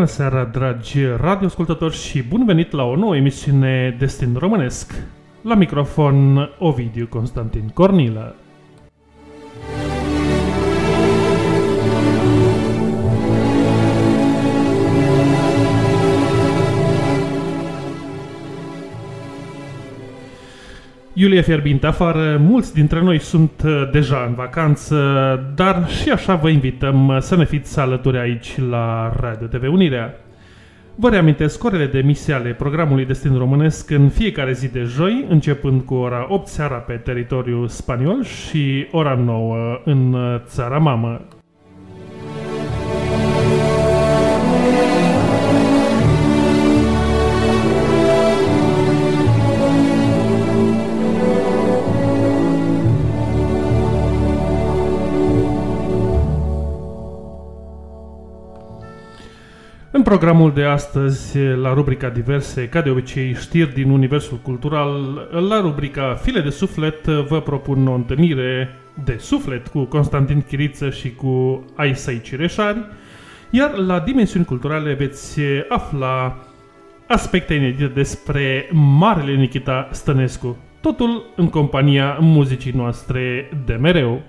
Bună seara, dragi radioascultători și bun venit la o nouă emisiune Destin Românesc. La microfon Ovidiu Constantin Cornilă. Iulie fierbinte afară, mulți dintre noi sunt uh, deja în vacanță, dar și așa vă invităm uh, să ne fiți alături aici la Radio TV Unirea. Vă reamintesc orele de emisie ale programului Destin Românesc în fiecare zi de joi, începând cu ora 8 seara pe teritoriul spaniol și ora 9 în uh, țara mamă. În programul de astăzi, la rubrica diverse, ca de obicei, știri din universul cultural, la rubrica File de suflet vă propun o întâlnire de suflet cu Constantin Chiriță și cu Aisai Cireșari, iar la dimensiuni culturale veți afla aspecte inedite despre Marele Nikita Stănescu. Totul în compania muzicii noastre de mereu.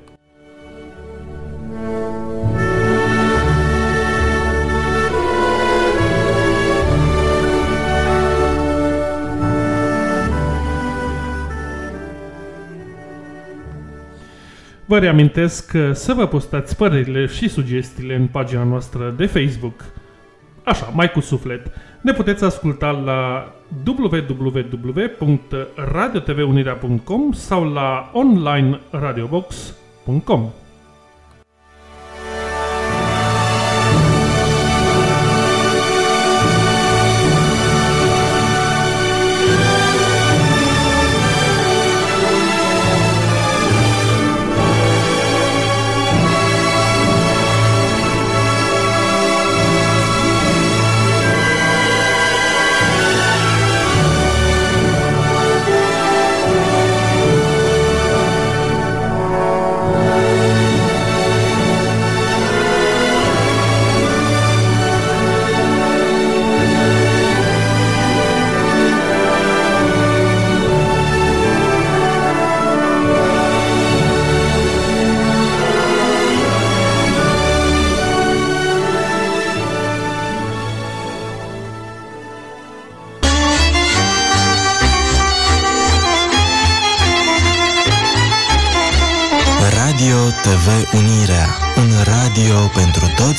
Vă reamintesc să vă postați părerile și sugestiile în pagina noastră de Facebook. Așa, mai cu suflet. Ne puteți asculta la www.radiotvunirea.com sau la onlineradiobox.com.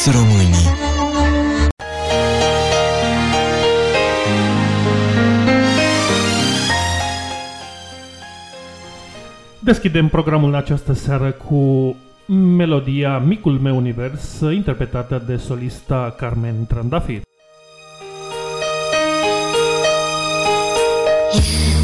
pentru toți românii. Deschidem programul în această seară cu melodia Micul meu univers, interpretată de solista Carmen Trandafir. Adio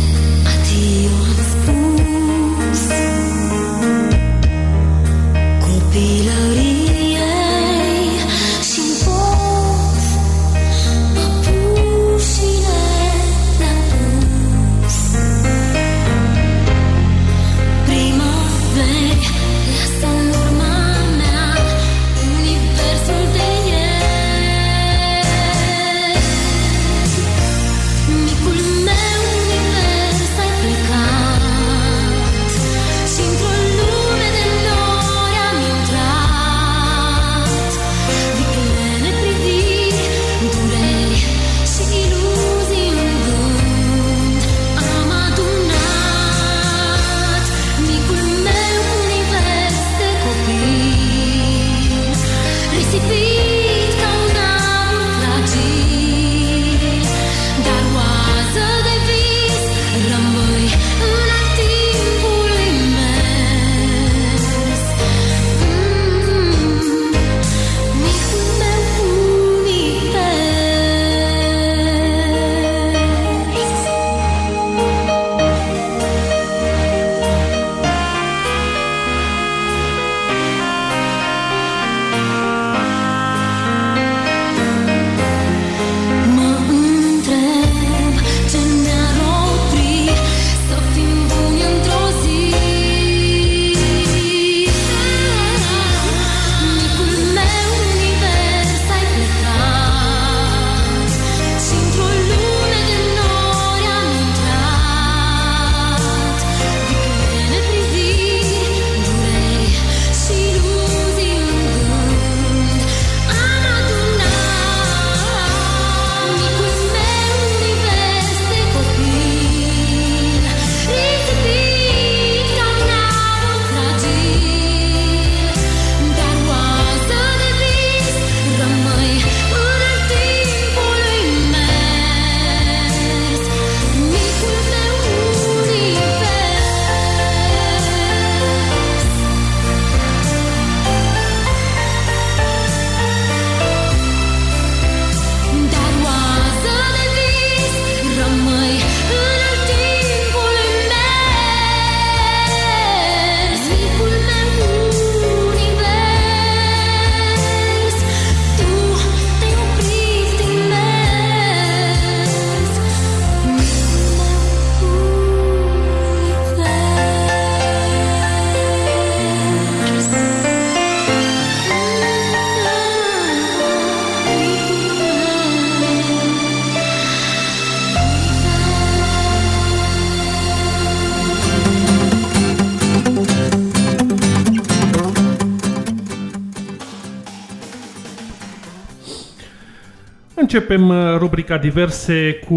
Începem uh, rubrica diverse cu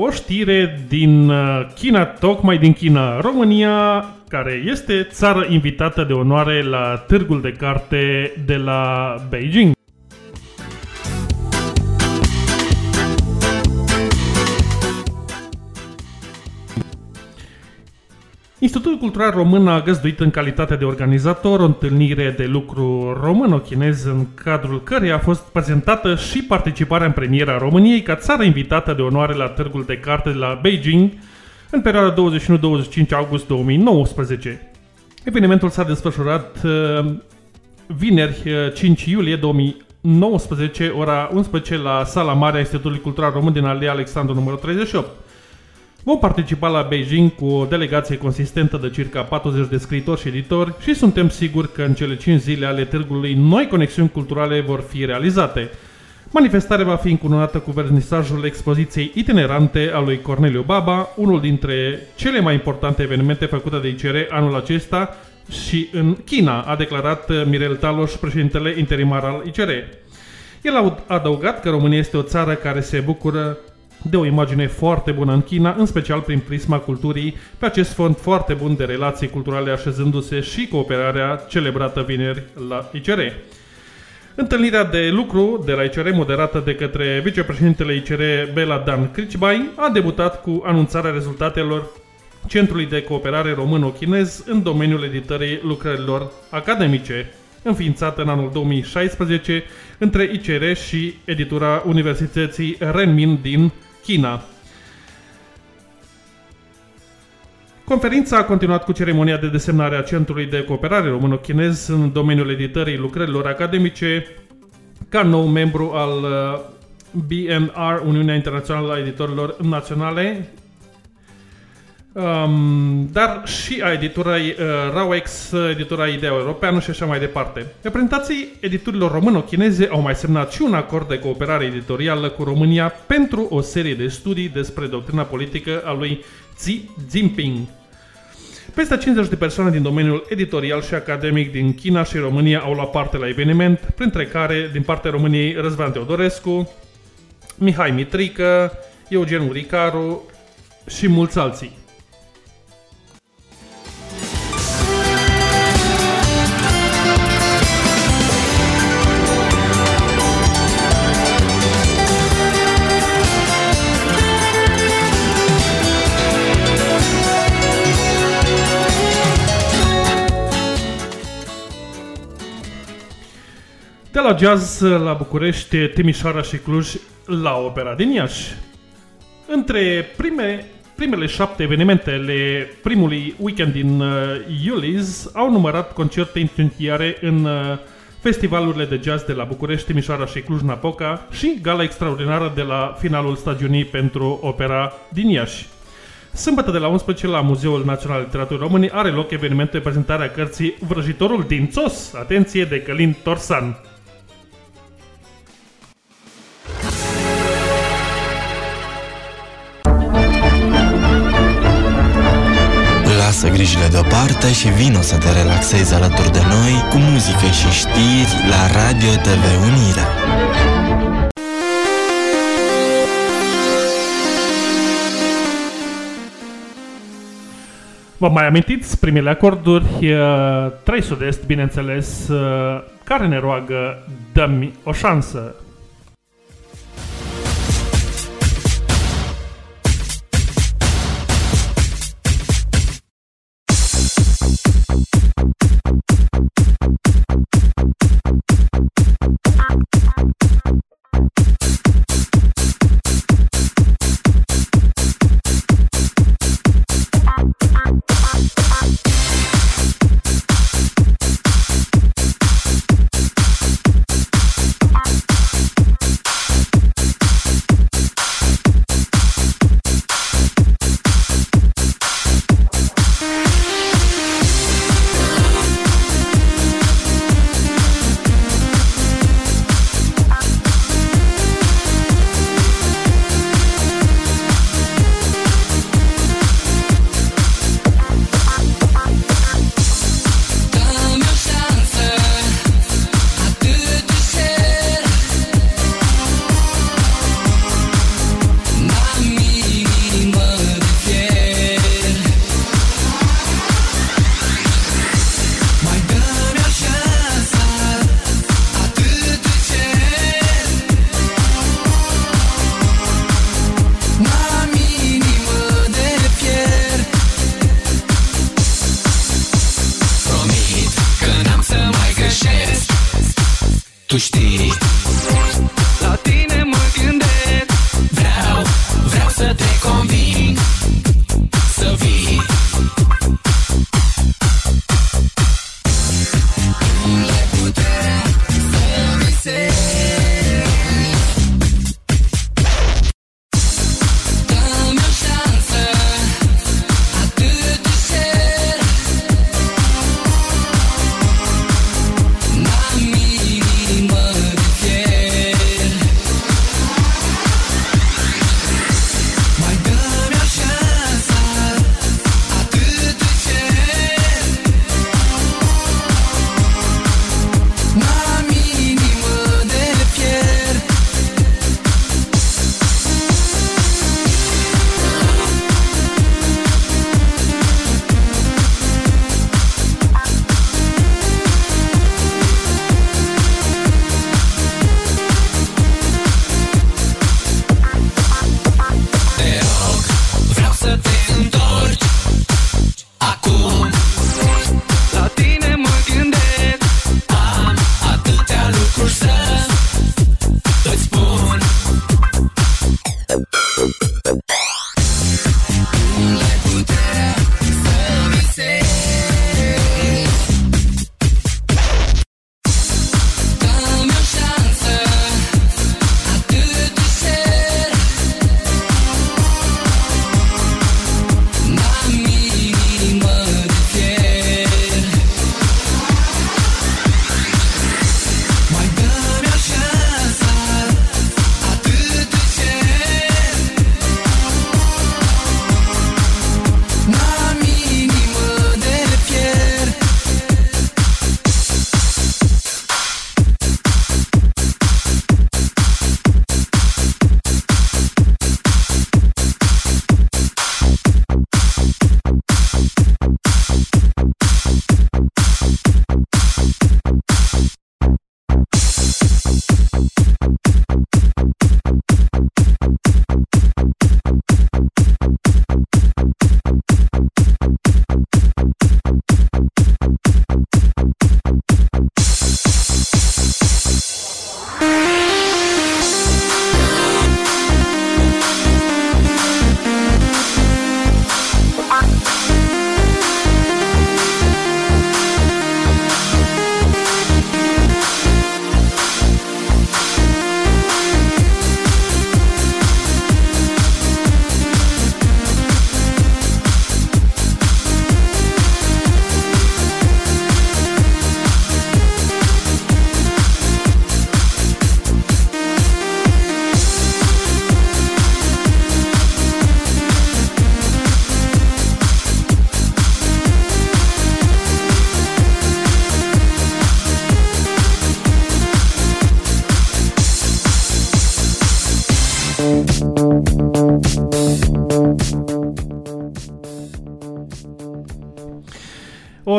o știre din uh, China, tocmai din China, România, care este țară invitată de onoare la Târgul de Carte de la Beijing. Cultural Român a găzduit în calitate de organizator o întâlnire de lucru româno-chinez în cadrul căreia a fost prezentată și participarea în premiera României ca țară invitată de onoare la Târgul de Carte de la Beijing în perioada 21-25 august 2019. Evenimentul s-a desfășurat uh, vineri 5 uh, iulie 2019, ora 11 la sala mare a Institutului Cultural Român din Alea Alexandru numărul 38. Vom participa la Beijing cu o delegație consistentă de circa 40 de scriitori și editori și suntem siguri că în cele 5 zile ale târgului noi conexiuni culturale vor fi realizate. Manifestarea va fi încununată cu vernisajul expoziției itinerante a lui Corneliu Baba, unul dintre cele mai importante evenimente făcute de ICR anul acesta și în China, a declarat Mirel Taloș, președintele interimar al ICR. El a adăugat că România este o țară care se bucură de o imagine foarte bună în China, în special prin prisma culturii, pe acest fond foarte bun de relații culturale așezându-se și cooperarea celebrată vineri la ICR. Întâlnirea de lucru de la ICR, moderată de către vicepreședintele ICR Bela Dan Cricibai, a debutat cu anunțarea rezultatelor Centrului de Cooperare Româno-Chinez în domeniul editării lucrărilor academice, înființată în anul 2016 între ICR și editura Universității Renmin din China. Conferința a continuat cu ceremonia de desemnare a Centrului de Cooperare Româno-Chinez în domeniul editării lucrărilor academice ca nou membru al uh, BNR, Uniunea Internațională a Editorilor Naționale, Um, dar și a editurai uh, Rawex, editura Idea Europeană și așa mai departe. Reprezentații editurilor româno-chineze au mai semnat și un acord de cooperare editorială cu România pentru o serie de studii despre doctrina politică a lui Xi Jinping. Peste 50 de persoane din domeniul editorial și academic din China și România au luat parte la eveniment, printre care, din partea României, Răzvan Teodorescu, Mihai Mitrică, Eugen Uricaru și mulți alții. De la jazz la București, Timișoara și Cluj la Opera din Iași. Între prime, primele șapte evenimentele primului weekend din uh, Iulis au numărat concerte incendiare în uh, festivalurile de jazz de la București, Timișoara și Cluj-Napoca și gala extraordinară de la finalul stagiunii pentru Opera din Iași. Sâmbătă de la 11 la Muzeul Național Literaturii Români are loc evenimentul de prezentare a cărții Vrăjitorul din Țos, atenție de Călin Torsan. Lasă grijile deoparte și vino să te relaxezi alături de noi cu muzică și știri la Radio TV Unirea. Vă mai amintiți primele acorduri? 3 sud-est, bineînțeles, care ne roagă dă o șansă.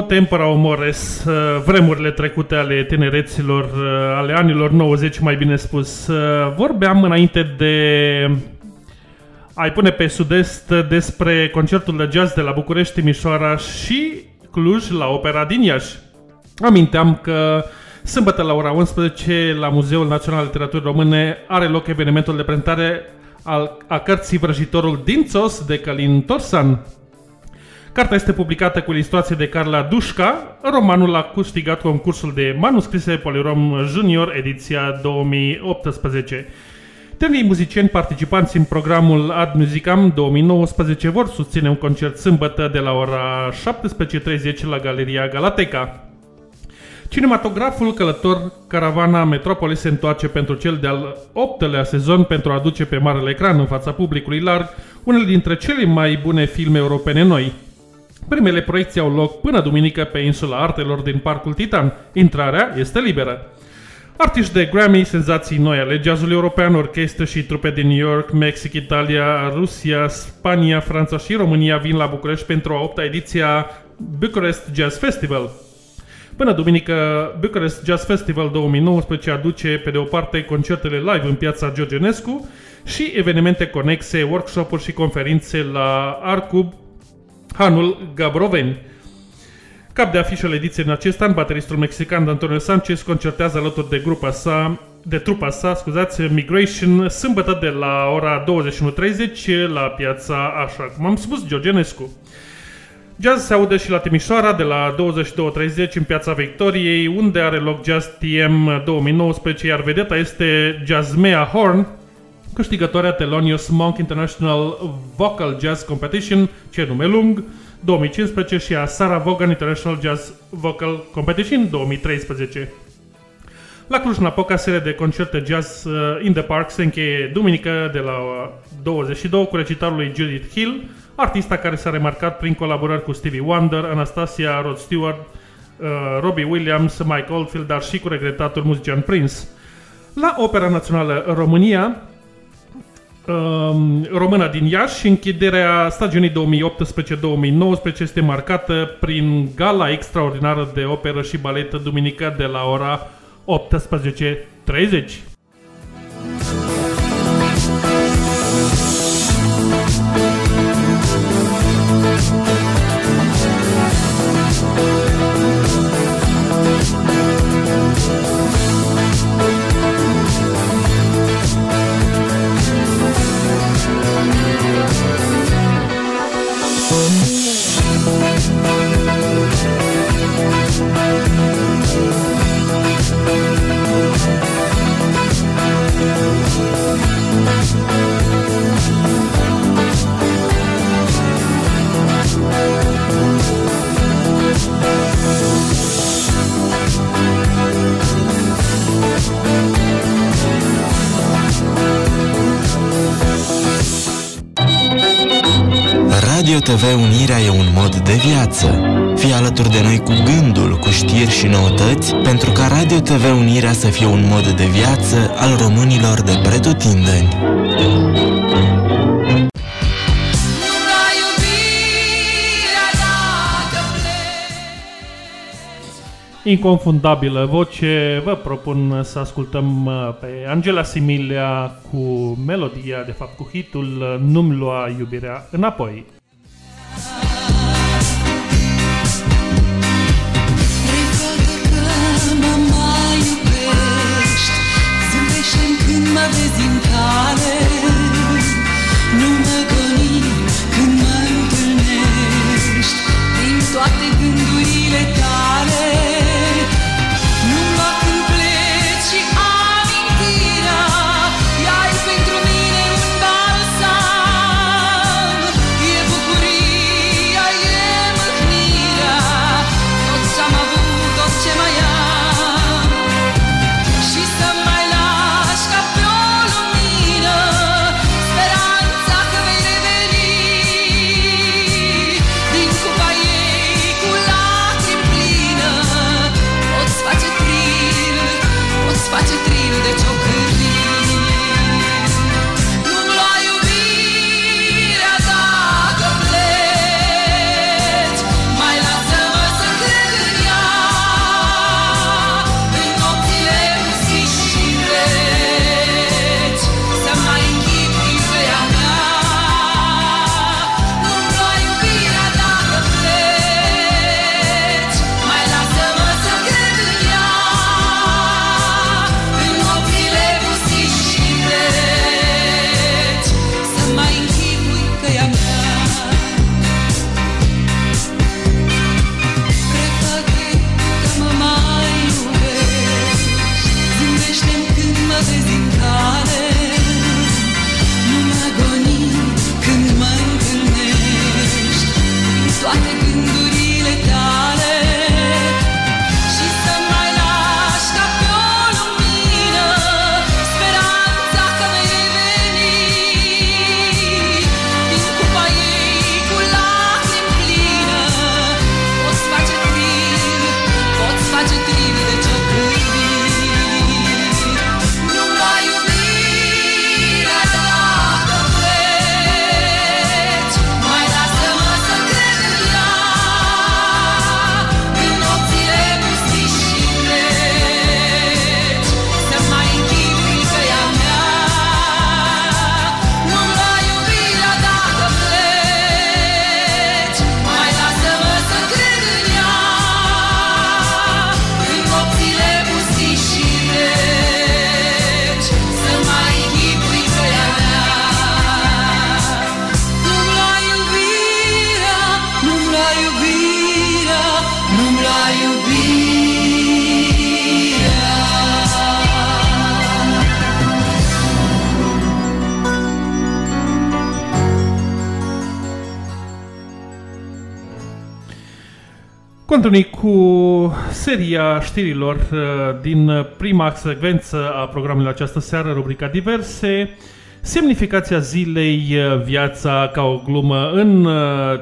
Tempora omores uh, vremurile trecute ale tinereților, uh, ale anilor 90 mai bine spus. Uh, Vorbeam înainte de ai pune pe sud-est despre concertul de jazz de la București, Timișoara și Cluj la Opera din Iași. Aminteam că sâmbătă la ora 11 la Muzeul Național al Literaturii Române are loc evenimentul de prezentare al, a cărții Vrăjitorul Dințos de Călin Torsan. Cartea este publicată cu ilustrație de Carla Dușca. Romanul a câștigat concursul de manuscrise Polirom Junior, ediția 2018. Tinerii muzicieni participanți în programul Ad Musicam 2019 vor susține un concert sâmbătă de la ora 17.30 la Galeria Galateca. Cinematograful călător Caravana Metropolis se întoarce pentru cel de-al optelea sezon pentru a aduce pe marele ecran în fața publicului larg unele dintre cele mai bune filme europene noi. Primele proiecții au loc până duminică pe insula Artelor din Parcul Titan. Intrarea este liberă. Artiști de Grammy, senzații noi ale jazzului european, orchestră și trupe din New York, Mexic, Italia, Rusia, Spania, Franța și România vin la București pentru a opta ediție a Bucharest Jazz Festival. Până duminică, Bucharest Jazz Festival 2019 aduce, pe de o parte, concertele live în piața Georgenescu și evenimente conexe, workshop-uri și conferințe la Arcub, Hanul Gabroveni. Cap de afișele ediției în acest an, bateristul mexican Antonio Sanchez concertează alături de grupa sa, de trupa sa, scuzați, Migration, sâmbătă de la ora 21.30 la piața, așa cum am spus, Georgenescu. Jazz se aude și la Timișoara de la 22.30 în Piața Victoriei, unde are loc Jazz TM 2019, iar vedeta este Jazzmea Horn, câștigătoarea Thelonious Monk International Vocal Jazz Competition, ce nume lung, 2015 și a Sarah Vaughan International Jazz Vocal Competition 2013. La Cluj-Napoca, serie de concerte jazz uh, in the park se încheie duminică de la ora 22 cu recitalul lui Judith Hill, artista care s-a remarcat prin colaborări cu Stevie Wonder, Anastasia, Rod Stewart, uh, Robbie Williams, Mike Oldfield, dar și cu regretatul muzician Prince. La Opera Națională România, um, română din Iași, închiderea stagiunii 2018-2019 este marcată prin gala extraordinară de operă și balet duminică de la ora 18.30. Radio TV Unirea e un mod de viață. Fii alături de noi cu gândul, cu știri și noutăți, pentru ca Radio TV Unirea să fie un mod de viață al românilor de pretutindeni. La iubirea ta Inconfundabilă voce, vă propun să ascultăm uh, pe Angela Similia cu melodia, de fapt cu hitul uh, Nu-mi lua iubirea înapoi. Mă vezi în cale. Nu mă goni când mă întâlnești. Din toate gândurile tale Continui cu seria știrilor uh, din prima secvență a programului această seară, rubrica diverse. Semnificația zilei, uh, viața ca o glumă. În uh,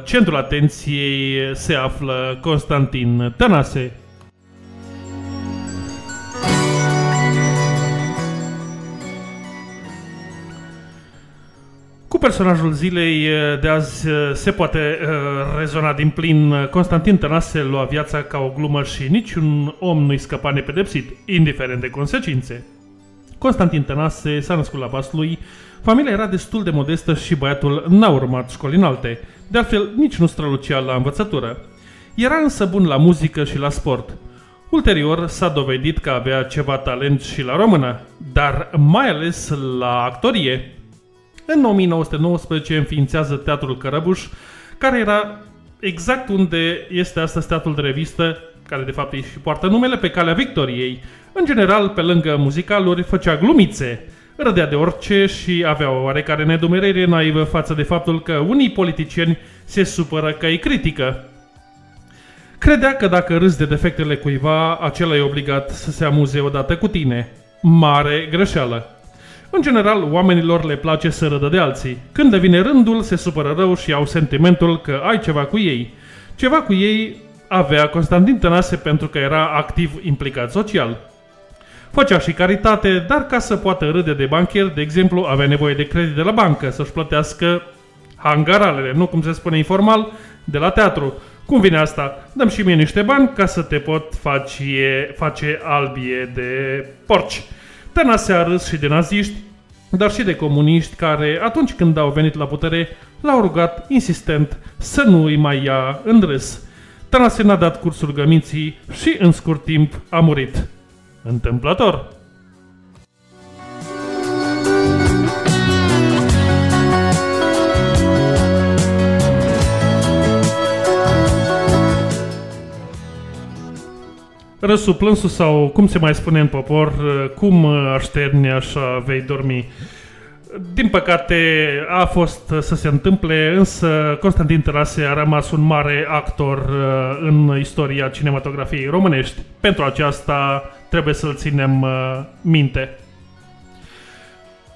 centrul atenției se află Constantin Tănase. Cu personajul zilei eh, de azi eh, se poate uh, rezona din plin. Constantin Tănase lua viața ca o glumă și niciun om nu-i scăpa nepedepsit, indiferent de consecințe. Constantin Tănase s-a născut la Vaslui, familia era destul de modestă și băiatul n-a urmat școli înalte, de altfel nici nu strălucea la învățătură. Era însă bun la muzică și la sport. Ulterior s-a dovedit că avea ceva talent și la română, dar mai ales la actorie, în 1919 înființează Teatrul Cărăbuș, care era exact unde este astăzi teatrul de revistă, care de fapt își și poartă numele pe calea victoriei. În general, pe lângă muzicaluri, făcea glumițe, râdea de orice și avea o oarecare nedumerere naivă față de faptul că unii politicieni se supără că îi critică. Credea că dacă râzi de defectele cuiva, acela e obligat să se amuze odată cu tine. Mare greșeală. În general, oamenilor le place să râdă de alții. Când devine rândul, se supără rău și au sentimentul că ai ceva cu ei. Ceva cu ei avea Constantin Tănase pentru că era activ implicat social. Făcea și caritate, dar ca să poată râde de bancher, de exemplu, avea nevoie de credit de la bancă să-și plătească hangaralele, nu cum se spune informal, de la teatru. Cum vine asta? Dăm și mie niște bani ca să te pot face, face albie de porci. Tănase a râs și de naziști, dar și de comuniști care, atunci când au venit la putere, l-au rugat insistent să nu îi mai ia în râs. Tănase n-a dat cursul găminții și în scurt timp a murit. Întâmplător. Răsul, plânsul sau cum se mai spune în popor, cum așterni așa vei dormi. Din păcate a fost să se întâmple, însă Constantin Tărase a rămas un mare actor uh, în istoria cinematografiei românești. Pentru aceasta trebuie să-l ținem uh, minte.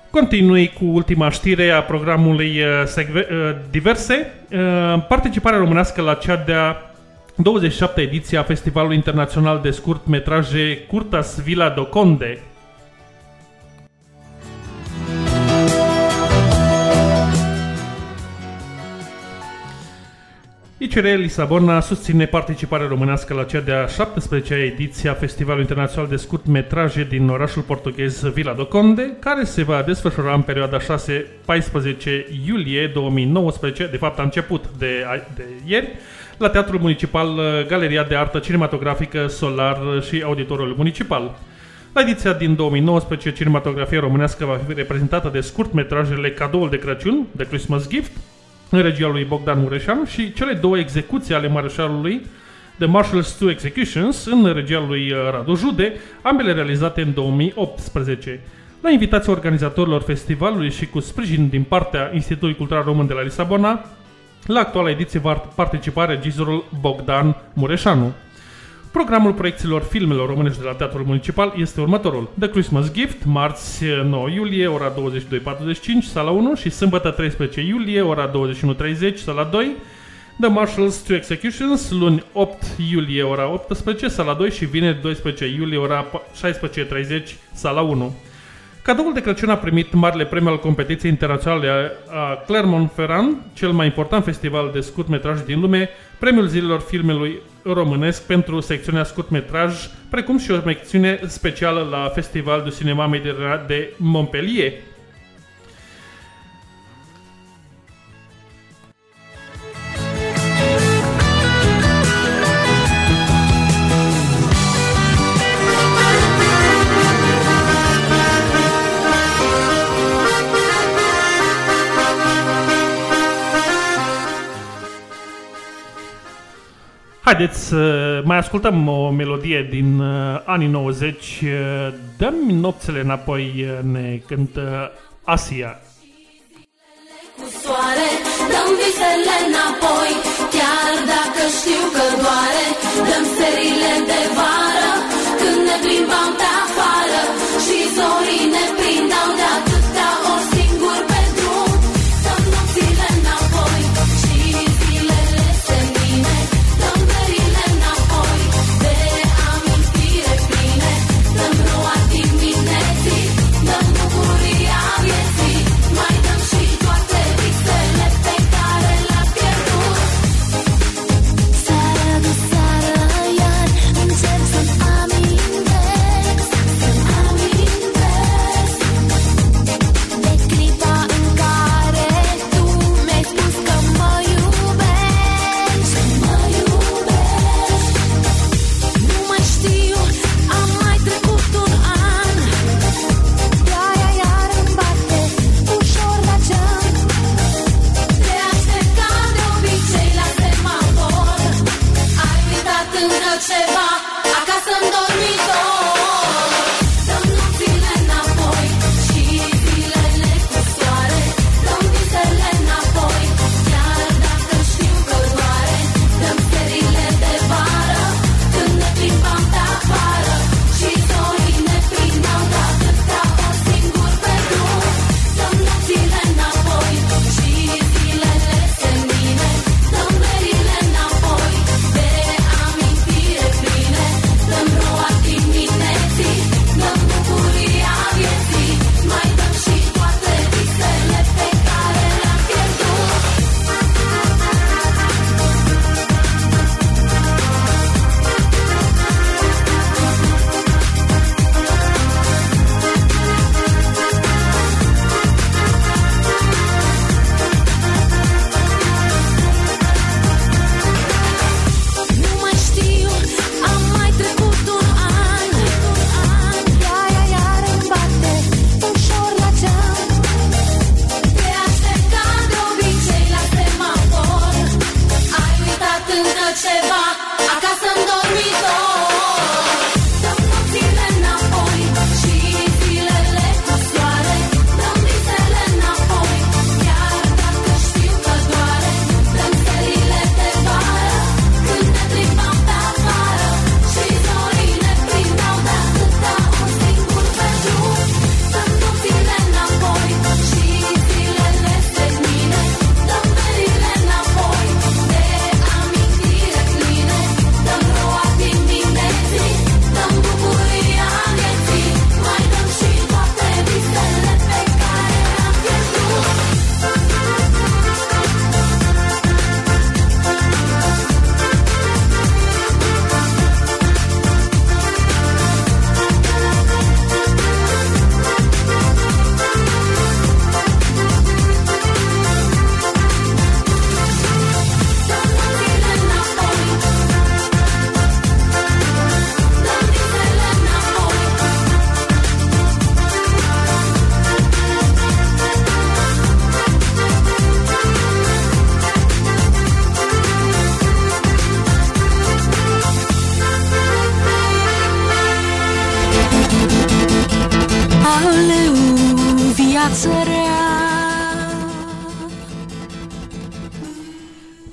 Continui cu ultima știre a programului uh, secve- diverse. Participarea românească la cea de-a 27 ediție a Festivalului Internațional de Scurt Metraje Curtas Villa do Conde. ICR Lisabona susține participarea românească la cea de-a 17-a ediție a Festivalului Internațional de Scurt Metraje din orașul portughez Villa do Conde, care se va desfășura în perioada 6-14 iulie 2019, de fapt a început de, de ieri, la Teatrul Municipal, uh, Galeria de Artă Cinematografică Solar și Auditorul Municipal. La ediția din 2019, cinematografia românească va fi reprezentată de scurtmetrajele Cadoul de Crăciun, The Christmas Gift, în regia lui Bogdan Mureșan și cele două execuții ale mareșalului, The Marshall's Two Executions, în regia lui uh, Radu Jude, ambele realizate în 2018. La invitația organizatorilor festivalului și cu sprijin din partea Institutului Cultural Român de la Lisabona, la actuala ediție va participa regizorul Bogdan Mureșanu. Programul proiecțiilor filmelor românești de la Teatrul Municipal este următorul. The Christmas Gift, marți 9 iulie, ora 22.45, sala 1 și sâmbătă 13 iulie, ora 21.30, sala 2. The Marshals to Executions, luni 8 iulie, ora 18, sala 2 și vineri 12 iulie, ora 16.30, sala 1. Cadoul de Crăciun a primit marele premiu al competiției internaționale a Clermont-Ferrand, cel mai important festival de scurtmetraj din lume, premiul zilelor filmului românesc pentru secțiunea scurtmetraj, precum și o secțiune specială la Festival de Cinema Mediterranean de Montpellier, Haideți mai ascultăm o melodie din uh, anii 90. Uh, dăm nopțile înapoi, uh, ne cântă Asia. Cu soare, dăm visele înapoi, chiar dacă știu că doare, dăm serile de vară, când ne plimbam pe afară și zorii ne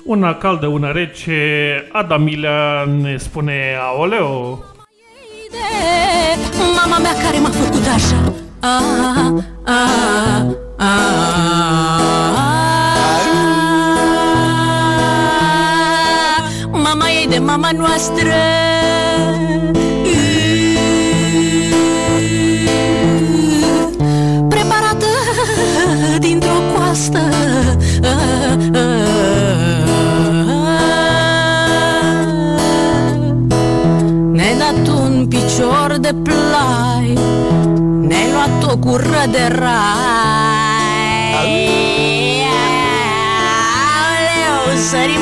Una caldă, una rece, Adamilea ne spune aoleo. de Mama mea care m-a făcut așa. A, a, a, Mama ei de mama noastră gură de rai. Aoleu, sări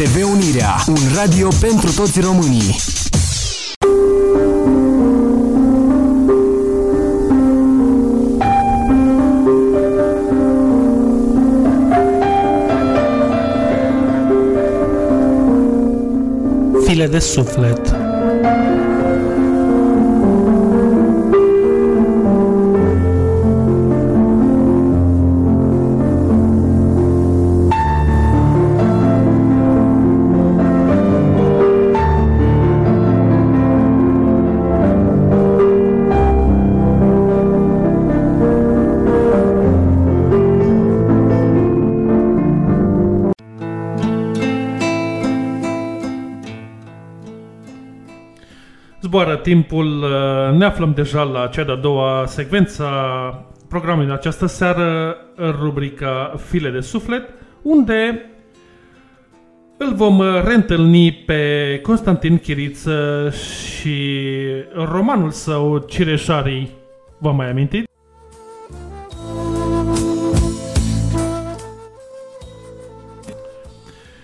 TV Unirea, un radio pentru toți românii. File de suflet. Timpul, uh, ne aflăm deja la cea de-a doua secvență a programului de această seară, rubrica File de Suflet, unde îl vom reîntâlni pe Constantin Chiriță și romanul său Cireșarii. Vă mai amintiți?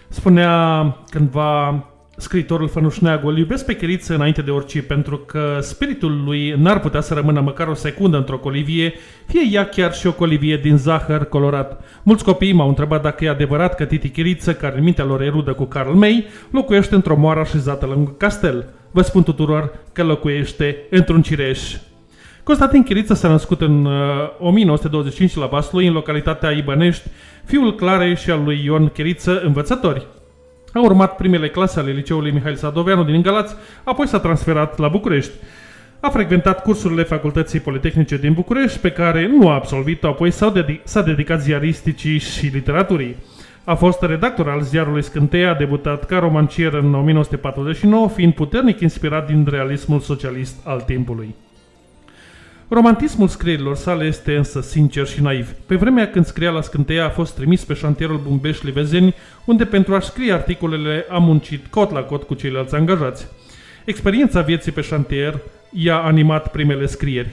Spunea cândva scriitorul Fănușneagul, îl iubesc pe Chiriță înainte de orice, pentru că spiritul lui n-ar putea să rămână măcar o secundă într-o colivie, fie ea chiar și o colivie din zahăr colorat. Mulți copii m-au întrebat dacă e adevărat că Titi Chiriță, care în mintea lor e rudă cu Carl May, locuiește într-o moară așezată lângă castel. Vă spun tuturor că locuiește într-un cireș. Constantin Chiriță s-a născut în uh, 1925 la Vaslui, în localitatea Ibănești, fiul Clarei și al lui Ion Chiriță, învățători. A urmat primele clase ale liceului Mihail Sadoveanu din Galați, apoi s-a transferat la București. A frecventat cursurile Facultății Politehnice din București, pe care nu a absolvit-o, apoi s-a, dedi- s-a dedicat ziaristicii și literaturii. A fost redactor al ziarului Scânteia, a debutat ca romancier în 1949, fiind puternic inspirat din realismul socialist al timpului. Romantismul scrierilor sale este însă sincer și naiv. Pe vremea când scria la scânteia a fost trimis pe șantierul Bumbeș Livezeni, unde pentru a scrie articolele a muncit cot la cot cu ceilalți angajați. Experiența vieții pe șantier i-a animat primele scrieri.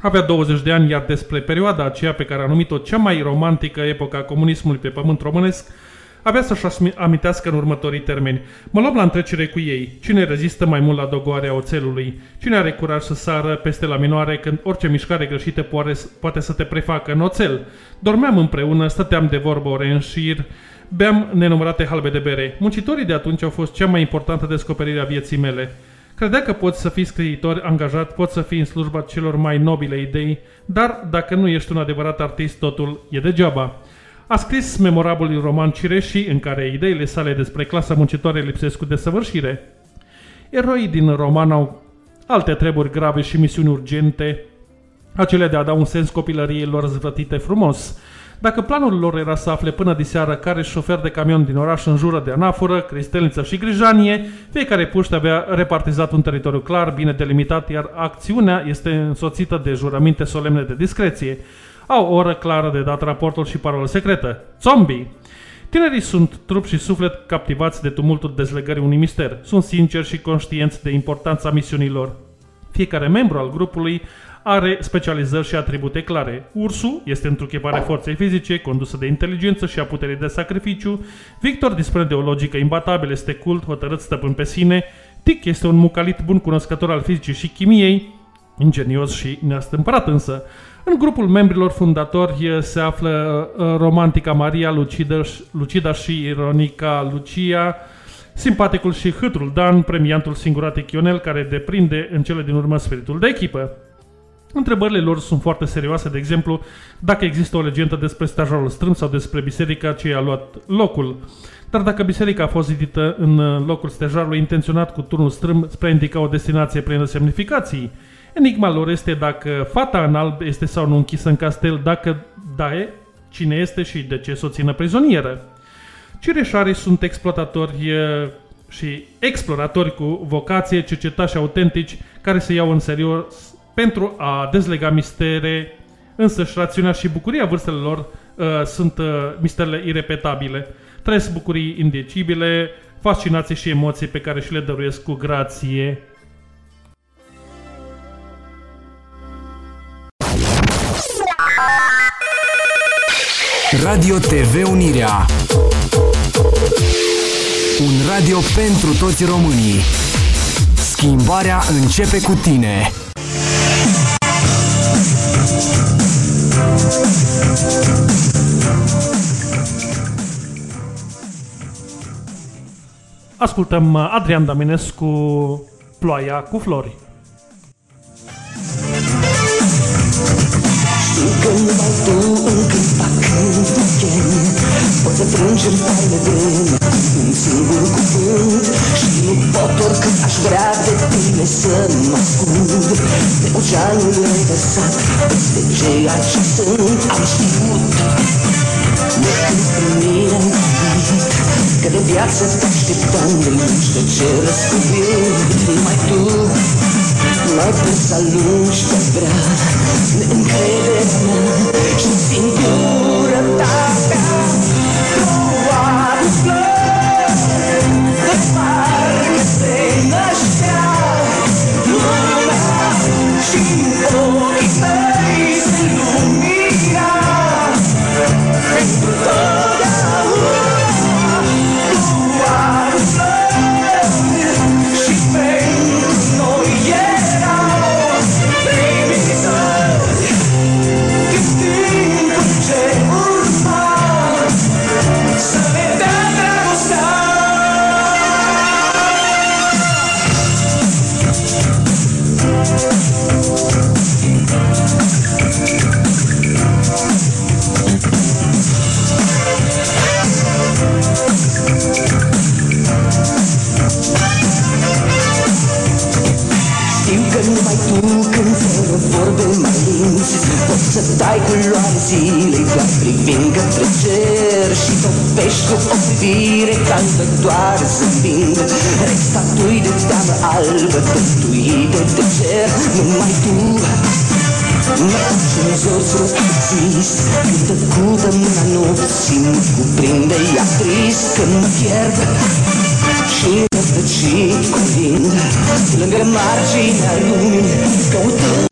Avea 20 de ani, iar despre perioada aceea pe care a numit-o cea mai romantică epoca comunismului pe pământ românesc, avea să-și asmi- amintească în următorii termeni. Mă luam la întrecere cu ei. Cine rezistă mai mult la dogoarea oțelului? Cine are curaj să sară peste la minoare când orice mișcare greșită poate, poate să te prefacă în oțel? Dormeam împreună, stăteam de vorbă ore în șir, beam nenumărate halbe de bere. Muncitorii de atunci au fost cea mai importantă descoperire a vieții mele. Credea că poți să fii scriitor angajat, poți să fii în slujba celor mai nobile idei, dar dacă nu ești un adevărat artist, totul e degeaba. A scris memorabilul roman Cireșii, în care ideile sale despre clasa muncitoare lipsesc cu desăvârșire. Eroii din roman au alte treburi grave și misiuni urgente, acelea de a da un sens copilăriei lor zvătite frumos. Dacă planul lor era să afle până diseară care șofer de camion din oraș în jură de anafură, cristelniță și grijanie, fiecare puște avea repartizat un teritoriu clar, bine delimitat, iar acțiunea este însoțită de jurăminte solemne de discreție. Au o oră clară de dat raportul și parolă secretă. Zombie! Tinerii sunt trup și suflet captivați de tumultul dezlegării unui mister. Sunt sinceri și conștienți de importanța misiunilor. Fiecare membru al grupului are specializări și atribute clare. Ursul este întruchiparea forței fizice, condusă de inteligență și a puterii de sacrificiu. Victor dispune de o logică imbatabilă, este cult, hotărât stăpân pe sine. Tic este un mucalit bun cunoscător al fizicii și chimiei, ingenios și neastâmpărat însă. În grupul membrilor fundatori eh, se află eh, romantica Maria, Lucida, Lucida și ironica Lucia, simpaticul și hâtrul Dan, premiantul singuratic Ionel, care deprinde în cele din urmă spiritul de echipă. Întrebările lor sunt foarte serioase, de exemplu, dacă există o legendă despre stajarul strâmb sau despre biserica ce a luat locul. Dar dacă biserica a fost zidită în uh, locul stejarului intenționat cu turnul strâmb spre a indica o destinație plină de semnificații, enigma lor este dacă fata în alb este sau nu închisă în castel, dacă da e, cine este și de ce să o țină prizonieră. Cireșarii sunt exploatatori e, și exploratori cu vocație, cercetași autentici care se iau în serios pentru a dezlega mistere, însă și rațiunea și bucuria vârstelor lor uh, sunt uh, misterele irepetabile. Trăiesc bucurii indecibile, fascinații și emoții pe care și le dăruiesc cu grație. Radio TV Unirea. Un radio pentru toți românii. Schimbarea începe cu tine. Ascultăm uh, Adrian Daminescu, Ploaia cu flori. Că numai tu în clipa când te chem Poți să frângi în taine grele Un singur cuvânt Și nu pot oricât aș vrea de tine să mă ascund De oceanul ai lăsat Peste ceea ce sunt am știut De când primire am gândit Că de viață te așteptam De liniște ce răscuvint Numai tu mai pot să alungi pe braț Neîncrederea mea și singurătatea zilei Doar privind către cer Și topești cu o privire calmătoare zâmbind Restatui de teamă albă Tătuite de cer Numai tu. Mă în zor să exist Când tăcută mâna nopții Mă cuprinde ea trist Când mă pierd. Și rătăcit curind Lângă marginea lumii Căutând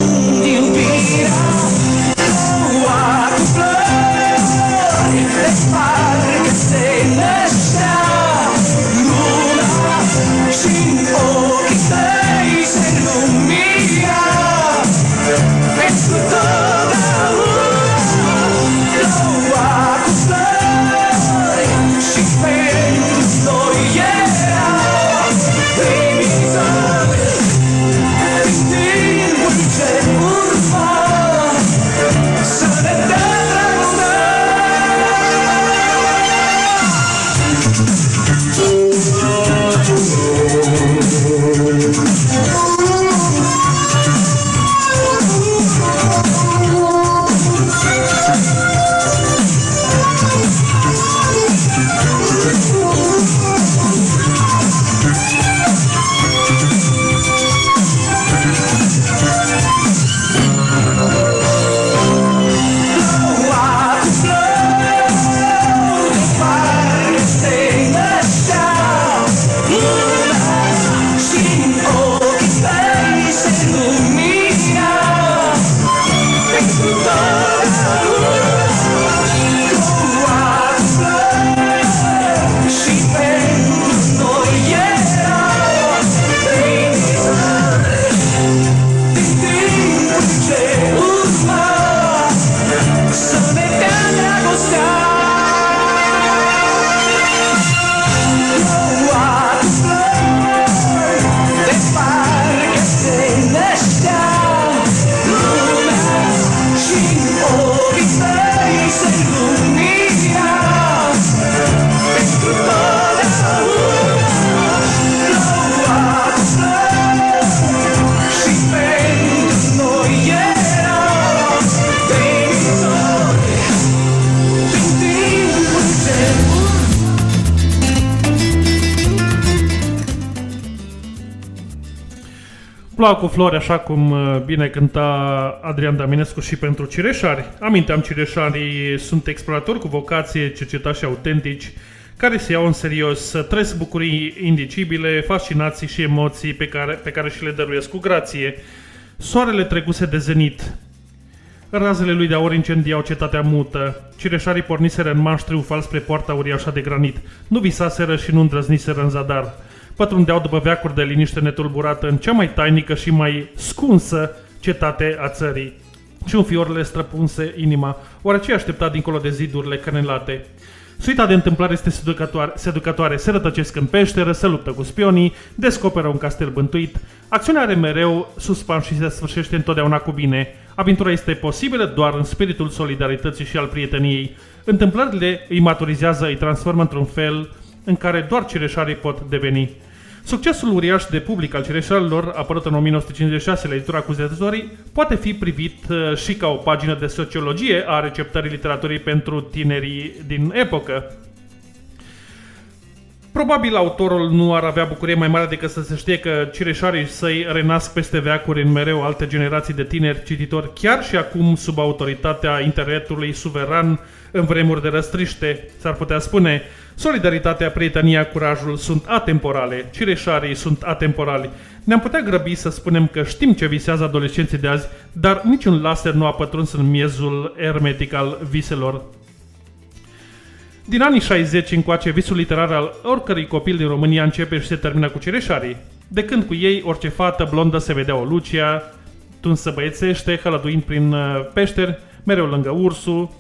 cu flori, așa cum uh, bine cânta Adrian Daminescu și pentru cireșari. Aminteam, cireșarii sunt exploratori cu vocație, cercetași autentici, care se iau în serios, trăiesc bucurii indicibile, fascinații și emoții pe care, pe care și le dăruiesc cu grație. Soarele trecuse de zenit, Razele lui de aur incendiau cetatea mută. Cireșarii porniseră în manș triumfal spre poarta uriașă de granit. Nu visaseră și nu îndrăzniseră în zadar. Pătrundeau după veacuri de liniște netulburată în cea mai tainică și mai scunsă cetate a țării. Și un fior le străpunse inima, oare ce aștepta dincolo de zidurile cănelate? Suita de întâmplare este seducătoare, seducătoare. Se rătăcesc în peșteră, se luptă cu spionii, descoperă un castel bântuit. Acțiunea are mereu suspans și se sfârșește întotdeauna cu bine. Aventura este posibilă doar în spiritul solidarității și al prieteniei. Întâmplările îi maturizează, îi transformă într-un fel în care doar cireșarii pot deveni. Succesul uriaș de public al cireșalilor, apărut în 1956 la editura Cuzătorii, poate fi privit uh, și ca o pagină de sociologie a receptării literaturii pentru tinerii din epocă. Probabil autorul nu ar avea bucurie mai mare decât să se știe că cireșarii săi renasc peste veacuri în mereu alte generații de tineri cititori, chiar și acum sub autoritatea internetului suveran în vremuri de răstriște, s-ar putea spune. Solidaritatea, prietenia, curajul sunt atemporale, cireșarii sunt atemporali. Ne-am putea grăbi să spunem că știm ce visează adolescenții de azi, dar niciun laser nu a pătruns în miezul ermetic al viselor din anii 60 încoace, visul literar al oricărui copil din România începe și se termină cu cireșarii. De când cu ei, orice fată blondă se vedea o Lucia, tunsă băiețește, hălăduind prin uh, peșteri, mereu lângă ursul,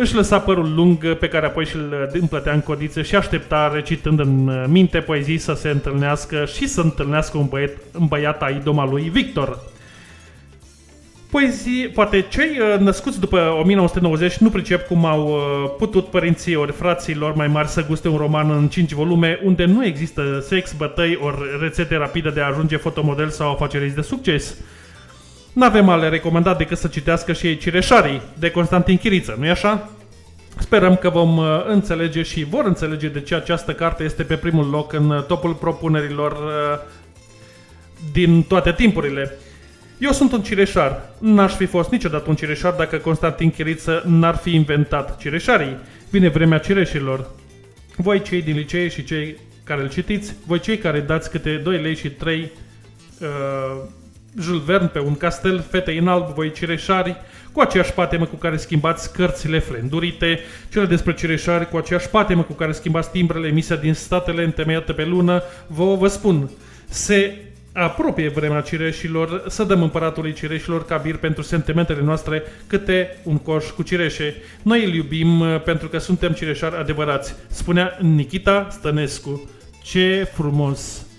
își lăsa părul lung pe care apoi și-l împlătea în codiță și aștepta, recitând în uh, minte poezii, să se întâlnească și să întâlnească un băiat, un băiat a idoma lui Victor. Poezii, poate cei uh, născuți după 1990 nu pricep cum au uh, putut părinții ori frații lor mai mari să guste un roman în 5 volume unde nu există sex, bătăi ori rețete rapide de a ajunge fotomodel sau afacerist de succes. N-avem ale recomandat decât să citească și ei Cireșarii de Constantin Chiriță, nu-i așa? Sperăm că vom uh, înțelege și vor înțelege de ce această carte este pe primul loc în uh, topul propunerilor uh, din toate timpurile. Eu sunt un cireșar. N-aș fi fost niciodată un cireșar dacă Constantin Chiriță n-ar fi inventat cireșarii. Vine vremea cireșilor. Voi cei din licee și cei care îl citiți, voi cei care dați câte 2 lei și 3 uh, Jules Verne pe un castel, fete în alb, voi cireșari, cu aceeași patemă cu care schimbați cărțile flendurite, cele despre cireșari cu aceeași patemă cu care schimbați timbrele emise din statele întemeiate pe lună, vă, vă spun, se apropie vremea cireșilor, să dăm împăratului cireșilor cabir pentru sentimentele noastre câte un coș cu cireșe. Noi îl iubim uh, pentru că suntem cireșari adevărați, spunea Nikita Stănescu. Ce frumos!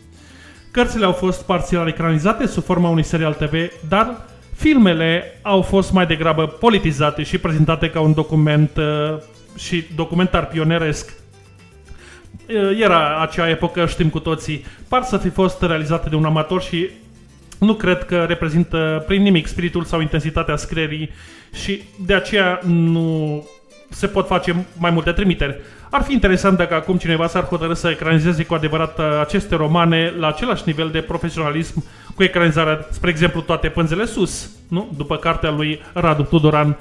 Cărțile au fost parțial ecranizate sub forma unui serial TV, dar filmele au fost mai degrabă politizate și prezentate ca un document uh, și documentar pioneresc. Uh, Era acea epocă, știm cu toții, par să fi fost realizate de un amator și nu cred că reprezintă prin nimic spiritul sau intensitatea scrierii și de aceea nu se pot face mai multe trimiteri. Ar fi interesant dacă acum cineva s-ar hotărâ să ecranizeze cu adevărat uh, aceste romane la același nivel de profesionalism cu ecranizarea, spre exemplu, toate pânzele sus, nu? După cartea lui Radu Tudoran.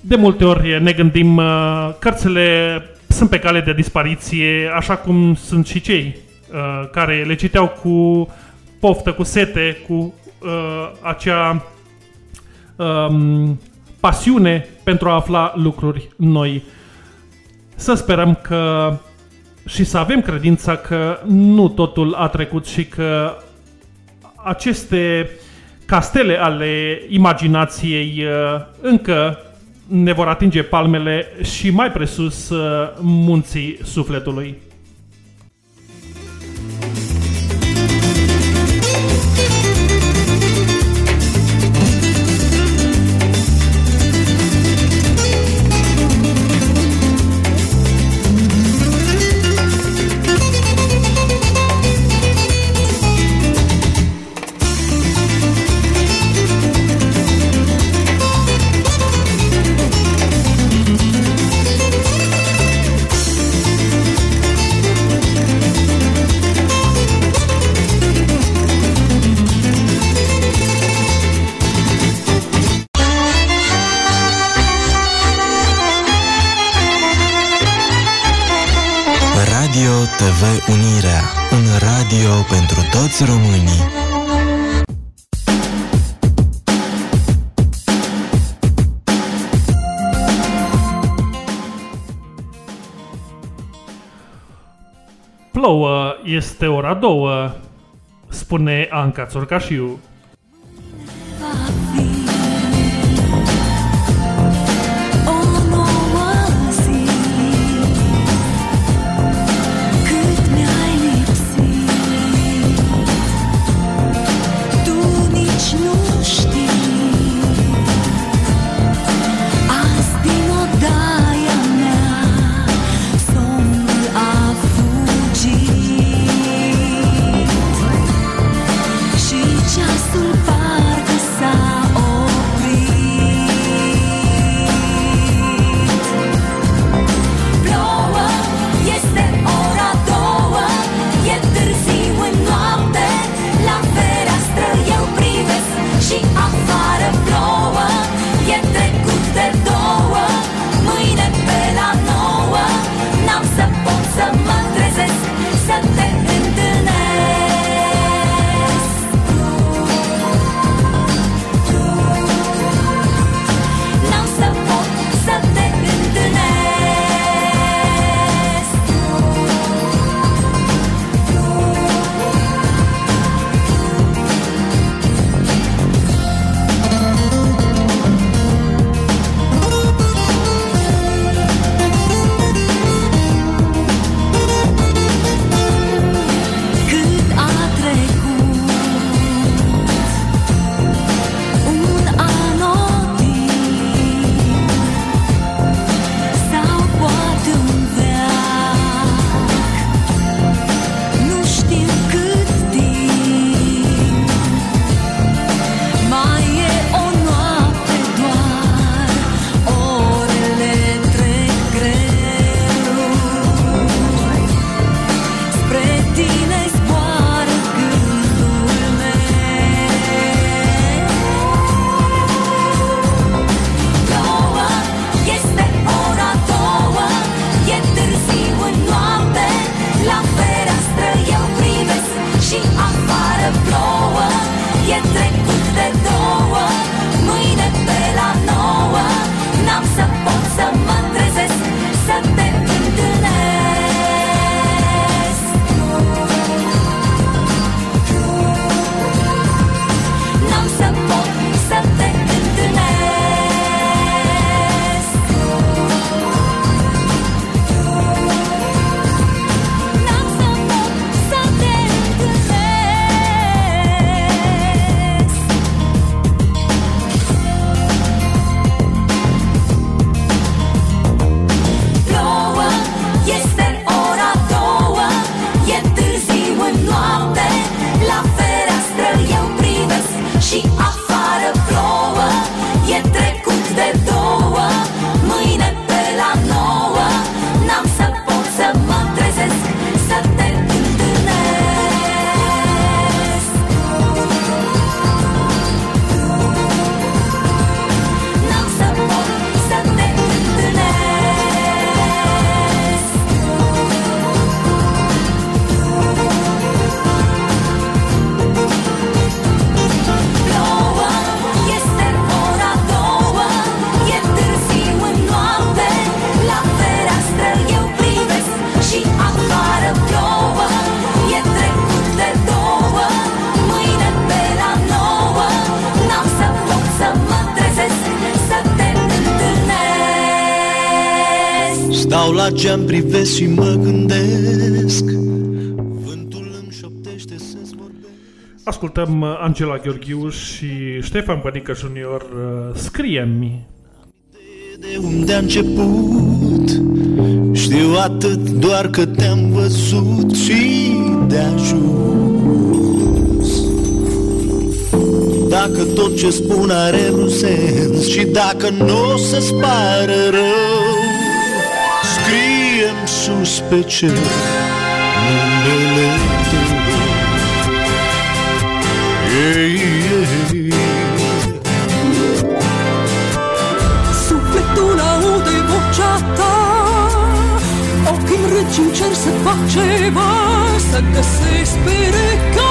De multe ori ne gândim, uh, cărțile sunt pe cale de dispariție, așa cum sunt și cei uh, care le citeau cu poftă, cu sete, cu uh, acea um, pasiune pentru a afla lucruri noi. Să sperăm că și să avem credința că nu totul a trecut și că aceste castele ale imaginației uh, încă ne vor atinge palmele și mai presus uh, munții sufletului. Este ora două, spune Anca Țorcașiu. Geam, privesc și mă gândesc. Vântul îmi șoptește să-ți vorbesc. Ascultăm uh, Angela Gheorghiu și Ștefan Bănică Junior uh, Scrie-mi. De unde a început? Știu atât doar că te-am văzut și de ajuns. Dacă tot ce spun are un sens Și dacă nu o să-ți pară rău Scrie-mi sus pe cer numele tău yeah, yeah. Sufletul aude vocea ta Ochii râd și încerc să fac ceva Să găsesc pereca lor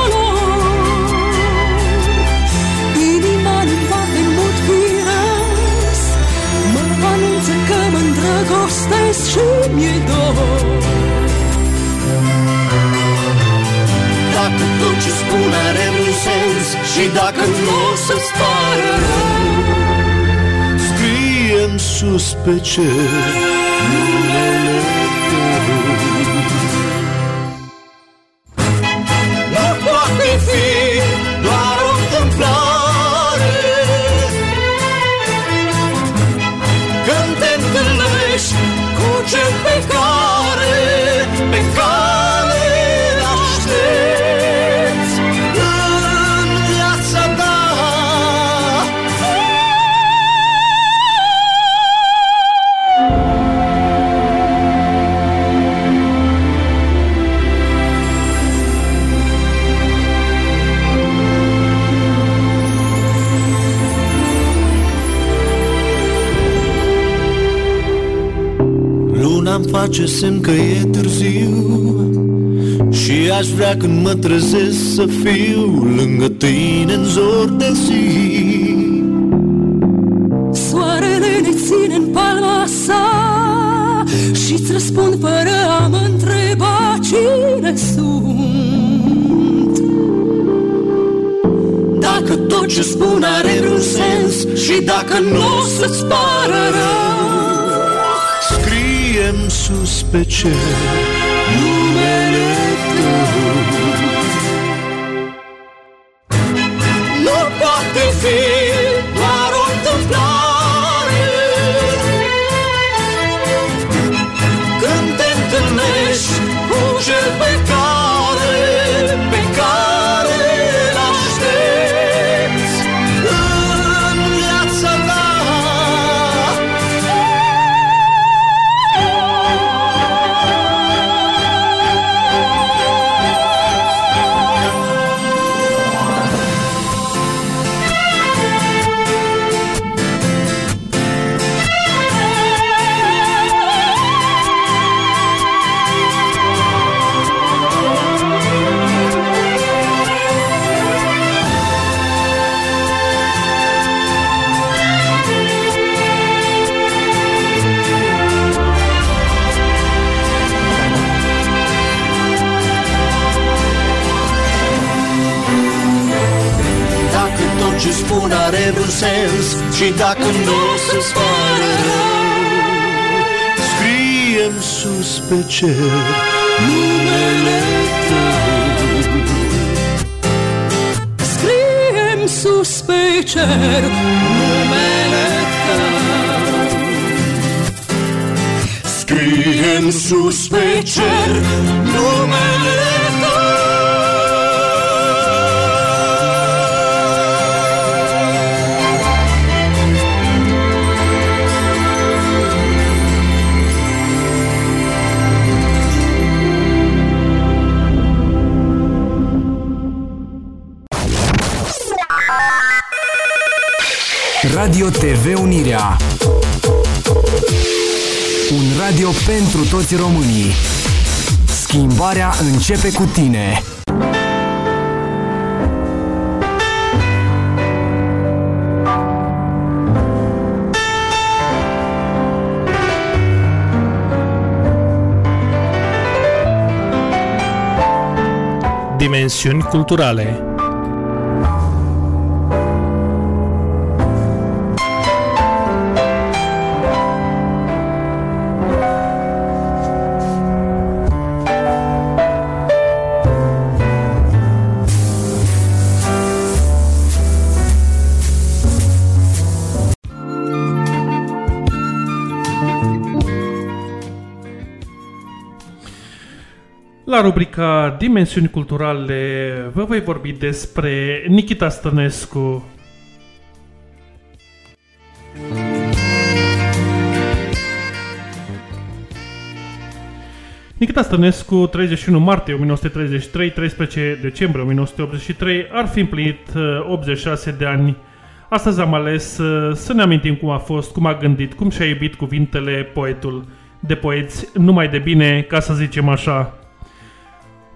îndrăgostesc și mi-e dor. Dacă tot ce spun are un sens Și dacă nu o să-ți pară rău Scrie-mi sus pe cer numele tău face semn că e târziu. Și aș vrea când mă trezesc să fiu Lângă tine în zor de zi. Soarele ne ține în palma sa Și-ți răspund fără a mă întreba cine sunt. Dacă tot ce spun are vreun sens Și dacă nu o să-ți pară rău Scrie-mi sens Și dacă nu o să-ți pară rău Scrie-mi sus pe cer numele tău. Scrie-mi sus pe cer numele tău. Scrie-mi sus pe cer numele Radio TV Unirea. Un radio pentru toți românii. Schimbarea începe cu tine. Dimensiuni culturale La rubrica Dimensiuni culturale vă voi vorbi despre Nikita Stănescu. Nikita Stănescu, 31 martie 1933, 13 decembrie 1983, ar fi împlinit uh, 86 de ani. Astăzi am ales uh, să ne amintim cum a fost, cum a gândit, cum și-a iubit cuvintele poetul. De poeți, numai de bine, ca să zicem așa.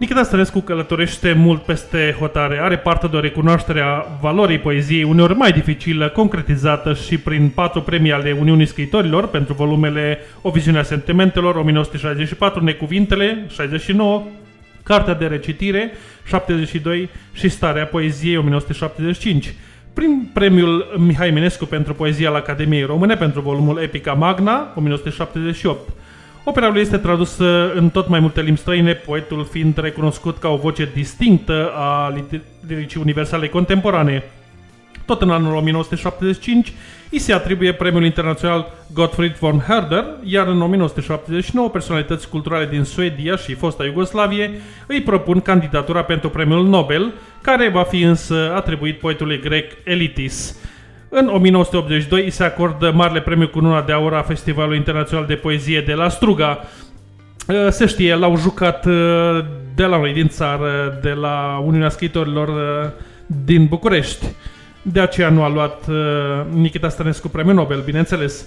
Nikita Stănescu călătorește mult peste hotare, are parte de o recunoaștere a valorii poeziei, uneori mai dificilă, concretizată și prin patru premii ale Uniunii Scriitorilor pentru volumele O viziune a sentimentelor, 1964, Necuvintele, 69, Cartea de recitire, 72 și Starea poeziei, 1975. Prin premiul Mihai Eminescu pentru poezia al Academiei Române pentru volumul Epica Magna, 1978. Opera lui este tradusă în tot mai multe limbi străine, poetul fiind recunoscut ca o voce distinctă a liter- liricii universale contemporane. Tot în anul 1975 îi se atribuie premiul internațional Gottfried von Herder, iar în 1979 personalități culturale din Suedia și fosta Iugoslavie îi propun candidatura pentru premiul Nobel, care va fi însă atribuit poetului grec Elitis. În 1982 îi se acordă Marele Premiu cu Luna de Aur a Festivalului Internațional de Poezie de la Struga. Uh, Se știe, l-au jucat uh, de la noi din țară, de la Uniunea Scriitorilor uh, din București. De aceea nu a luat uh, Nikita Stănescu Premiul Nobel, bineînțeles.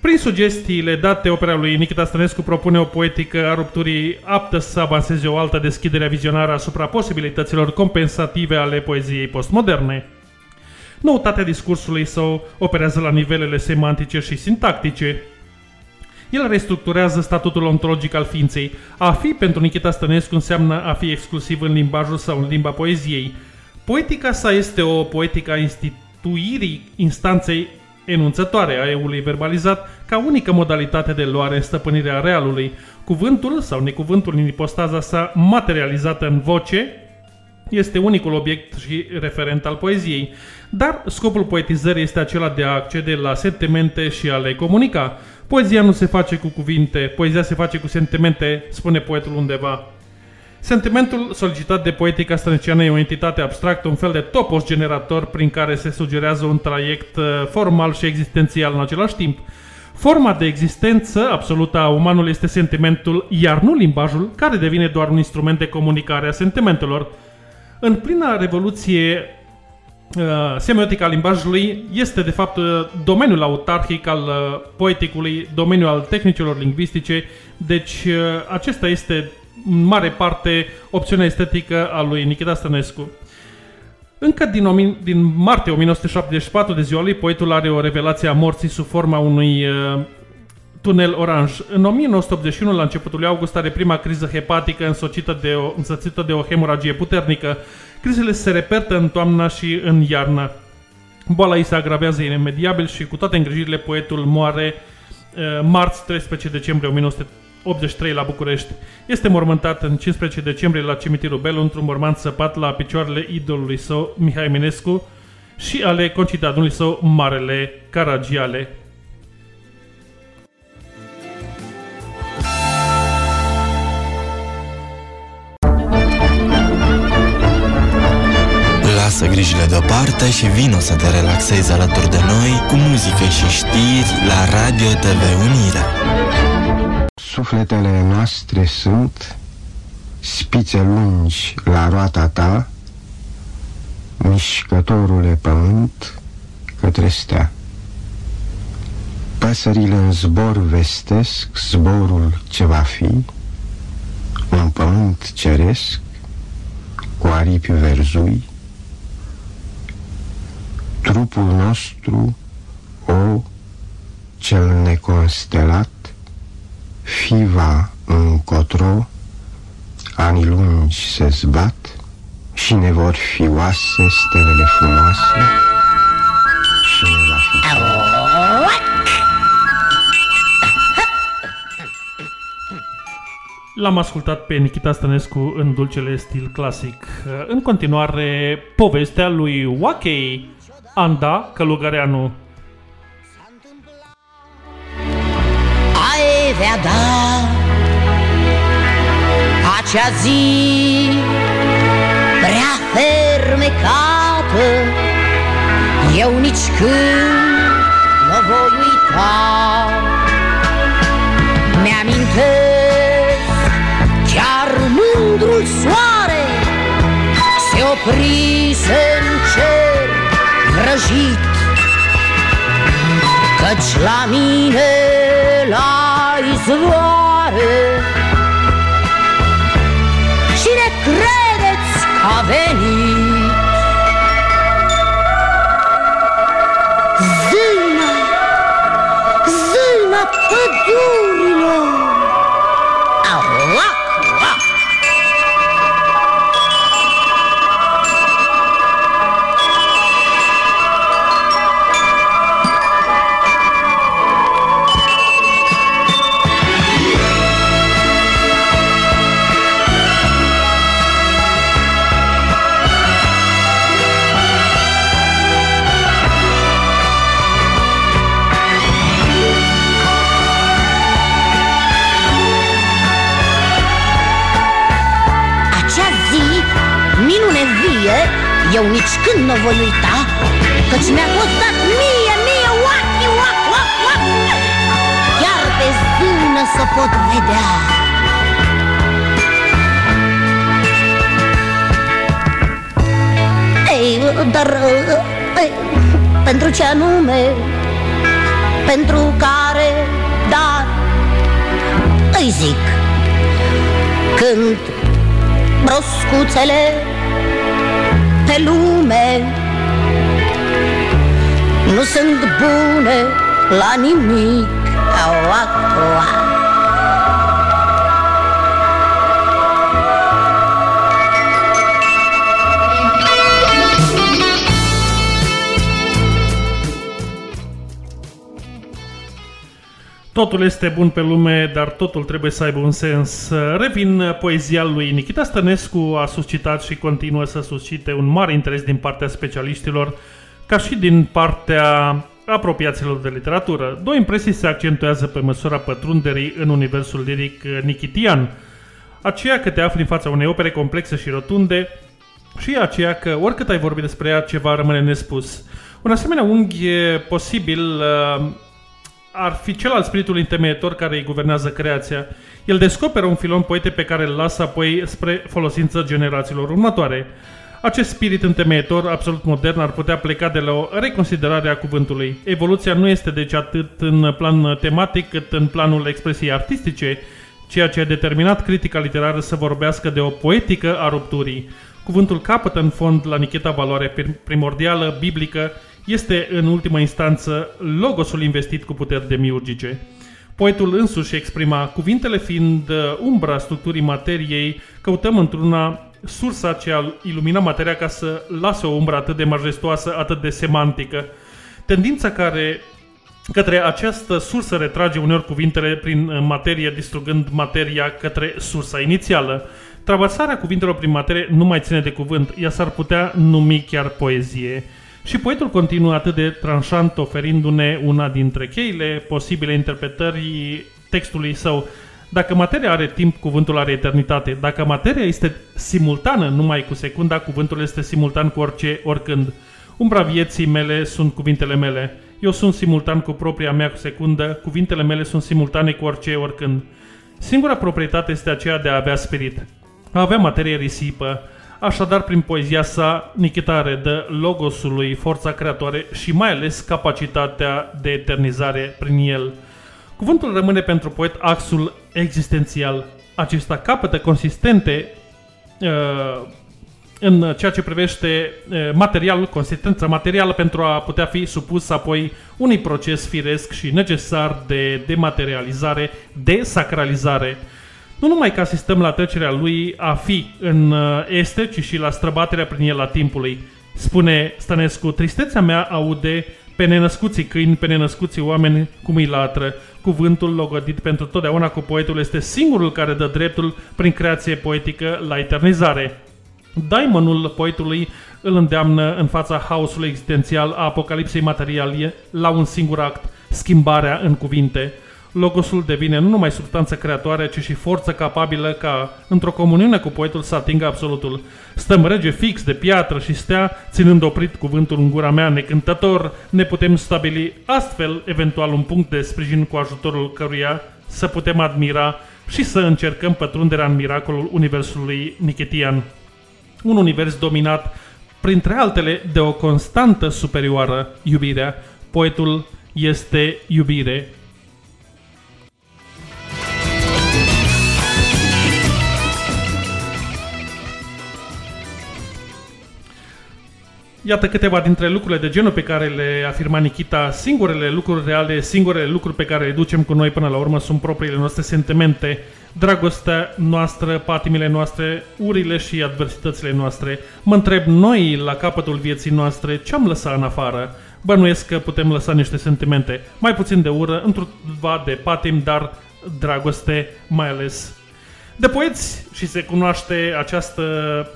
Prin sugestiile date, opera lui Nikita Stănescu propune o poetică a rupturii aptă să avanseze o altă deschidere vizionară asupra posibilităților compensative ale poeziei postmoderne. Noutatea discursului său operează la nivelele semantice și sintactice. El restructurează statutul ontologic al ființei. A fi pentru Nikita Stănescu înseamnă a fi exclusiv în limbajul sau în limba poeziei. Poetica sa este o poetică a instituirii instanței enunțătoare a eului verbalizat ca unică modalitate de luare în stăpânirea realului. Cuvântul sau necuvântul în ipostaza sa materializată în voce este unicul obiect și referent al poeziei, dar scopul poetizării este acela de a accede la sentimente și a le comunica. Poezia nu se face cu cuvinte, poezia se face cu sentimente, spune poetul undeva. Sentimentul solicitat de poetica stăniciană e o entitate abstractă, un fel de topos generator prin care se sugerează un traiect uh, formal și existențial în același timp. Forma de existență absolută a umanului este sentimentul, iar nu limbajul, care devine doar un instrument de comunicare a sentimentelor. În plina revoluție uh, semiotica limbajului este de fapt uh, domeniul autarhic al uh, poeticului, domeniul al tehnicilor lingvistice, deci uh, acesta este în mare parte opțiunea estetică a lui Nikita Stănescu. Încă din, omin- din martie 1974 de ziua lui, poetul are o revelație a morții sub forma unui uh, tunel oranj. În 1981, la începutul lui august, are prima criză hepatică însocită de o, însățită de o hemoragie puternică. Crizele se repetă în toamna și în iarnă. Boala ei se agravează iremediabil și cu toate îngrijirile poetul moare uh, marți 13 decembrie 1983 la București. Este mormântat în 15 decembrie la cimitirul Belu într-un mormânt săpat la picioarele idolului său Mihai Eminescu și ale concitadului său Marele Caragiale. Lasă grijile deoparte și vino să te relaxezi alături de noi cu muzică și știri la Radio TV Unirea. Sufletele noastre sunt spițe lungi la roata ta, mișcătorule pământ către stea. Păsările în zbor vestesc zborul ce va fi, un pământ ceresc cu aripi verzui, trupul nostru, o, cel neconstelat, fiva încotro, ani lungi se zbat și ne vor fi oase stelele frumoase și ne va fi L-am ascultat pe Nikita Stănescu în dulcele stil clasic. În continuare, povestea lui Wakei, Anda Călugăreanu. Ai vedea acea zi prea fermecată Eu nici când nu voi uita vrăjit Căci la mine la izvoare eu nici când nu o voi uita Căci mi-a fost dat mie, mie, oac, oac, oac, oac. Chiar pe zână să pot vedea. Ei, dar ei, pentru ce anume, pentru care, dar îi zic când broscuțele pe lume nu sunt bune la nimic. Aua, aua. Totul este bun pe lume, dar totul trebuie să aibă un sens. Revin, poezia lui Nikita Stănescu a suscitat și continuă să suscite un mare interes din partea specialiștilor, ca și din partea apropiaților de literatură. Două impresii se accentuează pe măsura pătrunderii în universul liric nikitian. Aceea că te afli în fața unei opere complexe și rotunde și aceea că oricât ai vorbit despre ea, ceva rămâne nespus. Un asemenea unghi posibil uh, ar fi cel al spiritului întemeietor care îi guvernează creația. El descoperă un filon poete pe care îl lasă apoi spre folosință generațiilor următoare. Acest spirit întemeietor, absolut modern, ar putea pleca de la o reconsiderare a cuvântului. Evoluția nu este deci atât în plan tematic cât în planul expresiei artistice, ceea ce a determinat critica literară să vorbească de o poetică a rupturii. Cuvântul capătă în fond la Nicheta valoare prim- primordială, biblică, este în ultimă instanță logosul investit cu puteri demiurgice. Poetul însuși exprima, cuvintele fiind uh, umbra structurii materiei, căutăm într-una sursa ce a iluminat materia ca să lase o umbră atât de majestoasă, atât de semantică. Tendința care către această sursă retrage uneori cuvintele prin uh, materie, distrugând materia către sursa inițială. Traversarea cuvintelor prin materie nu mai ține de cuvânt, ea s-ar putea numi chiar poezie. Și poetul continuă atât de tranșant, oferindu-ne una dintre cheile posibile interpretări textului său. Dacă materia are timp, cuvântul are eternitate. Dacă materia este simultană numai cu secunda, cuvântul este simultan cu orice, oricând. Umbra vieții mele sunt cuvintele mele. Eu sunt simultan cu propria mea secundă, cuvintele mele sunt simultane cu orice, oricând. Singura proprietate este aceea de a avea spirit. A avea materie risipă. Așadar, prin poezia sa, Nikita redă logosului forța creatoare și mai ales capacitatea de eternizare prin el. Cuvântul rămâne pentru poet axul existențial. Acesta capătă consistente uh, în ceea ce privește uh, material, consistența materială pentru a putea fi supus apoi unui proces firesc și necesar de dematerializare, de sacralizare. Nu numai că asistăm la trecerea lui a fi în uh, este, ci și la străbaterea prin el a timpului. Spune Stănescu, tristețea mea aude pe nenăscuții câini, pe nenăscuții oameni cum îi latră. Cuvântul logodit pentru totdeauna cu poetul este singurul care dă dreptul prin creație poetică la eternizare. Daimonul poetului îl îndeamnă în fața haosului existențial a apocalipsei materiale la un singur act, schimbarea în cuvinte. Logosul devine nu numai substanță creatoare, ci și forță capabilă ca, într-o comuniune cu poetul, să atingă absolutul. Stăm rege fix de piatră și stea, ținând oprit cuvântul în gura mea necântător, ne putem stabili astfel, eventual, un punct de sprijin cu ajutorul căruia să putem admira și să încercăm pătrunderea în miracolul universului nichetian. Un univers dominat, printre altele, de o constantă superioară, iubirea. Poetul este iubire. Iată câteva dintre lucrurile de genul pe care le afirma Nikita. Singurele lucruri reale, singurele lucruri pe care le ducem cu noi până la urmă sunt propriile noastre sentimente, dragostea noastră, patimile noastre, urile și adversitățile noastre. Mă întreb noi, la capătul vieții noastre, ce am lăsat în afară? Bănuiesc că putem lăsa niște sentimente, mai puțin de ură, într-un de patim, dar dragoste mai ales. De poeți și se cunoaște această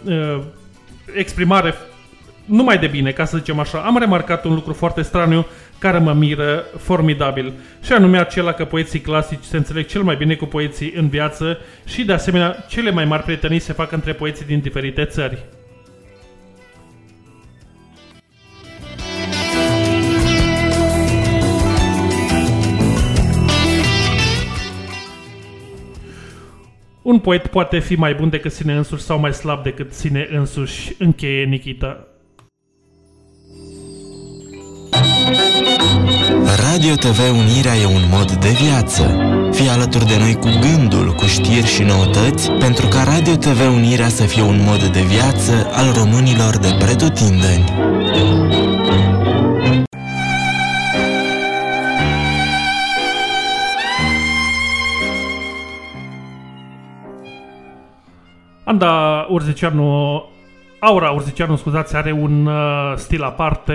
uh, exprimare numai de bine, ca să zicem așa, am remarcat un lucru foarte straniu care mă miră formidabil, și anume acela că poeții clasici se înțeleg cel mai bine cu poeții în viață și, de asemenea, cele mai mari prietenii se fac între poeții din diferite țări. Un poet poate fi mai bun decât sine însuși sau mai slab decât sine însuși, încheie Nikita. Radio TV Unirea e un mod de viață. Fii alături de noi cu gândul, cu știri și noutăți, pentru ca Radio TV Unirea să fie un mod de viață al românilor de pretutindeni. Anda Urzeceanu, Aura Urzeceanu, scuzați, are un uh, stil aparte.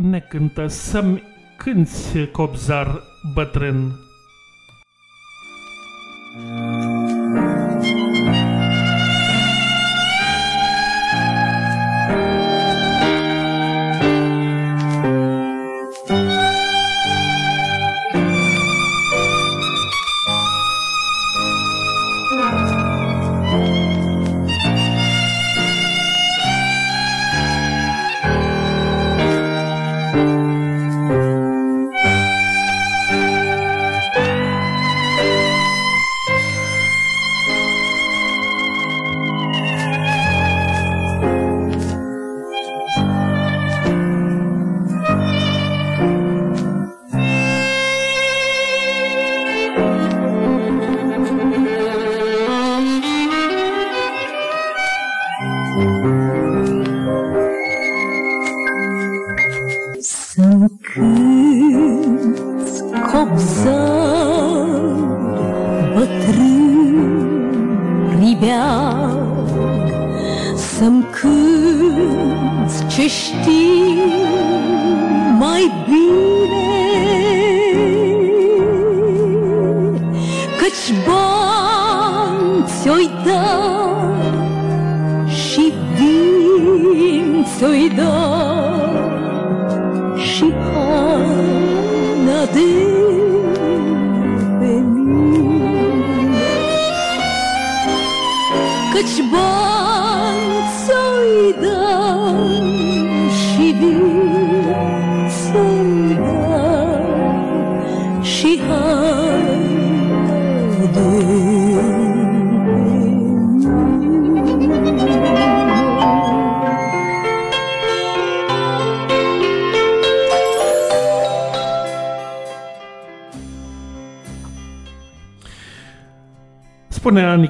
Ne cântă să-mi cânti copzar bătrân. Să-mi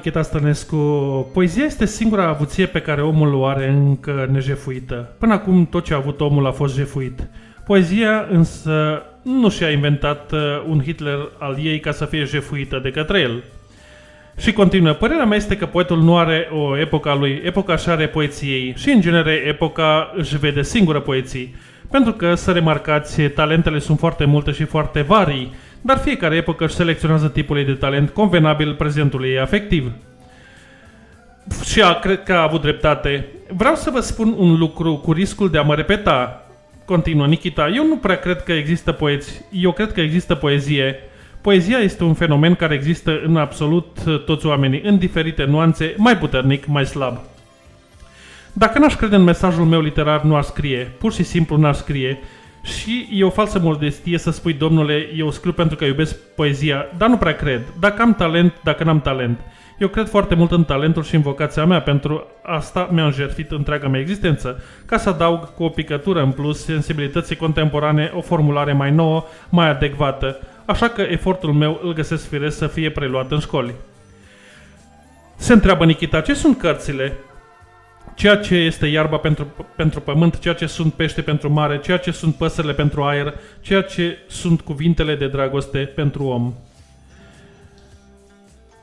Spunea Nichita Stănescu, poezia este singura avuție pe care omul o are încă nejefuită. Până acum tot ce a avut omul a fost jefuit. Poezia însă nu și-a inventat uh, un Hitler al ei ca să fie jefuită de către el. Și continuă, părerea mea este că poetul nu are o epoca lui, epoca și șare poeției și în genere epoca își vede singură poeții. Pentru că, să remarcați, talentele sunt foarte multe și foarte varii, dar fiecare epocă își selecționează tipul ei de talent convenabil prezentului ei afectiv. Și a, cred că a avut dreptate. Vreau să vă spun un lucru cu riscul de a mă repeta. continuă Nikita, eu nu prea cred că există poeți. Eu cred că există poezie. Poezia este un fenomen care există în absolut uh, toți oamenii, în diferite nuanțe, mai puternic, mai slab. Dacă n-aș crede în mesajul meu literar, nu aș scrie. Pur și simplu n-aș scrie. Și e o falsă modestie să spui, domnule, eu scriu pentru că iubesc poezia, dar nu prea cred. Dacă am talent, dacă n-am talent. Eu cred foarte mult în talentul și în vocația mea, pentru asta mi-am jertfit întreaga mea existență, ca să adaug cu o picătură în plus sensibilității contemporane o formulare mai nouă, mai adecvată, așa că efortul meu îl găsesc firesc să fie preluat în școli. Se întreabă Nikita, ce sunt cărțile? Ceea ce este iarba pentru, pentru pământ, ceea ce sunt pește pentru mare, ceea ce sunt păsările pentru aer, ceea ce sunt cuvintele de dragoste pentru om.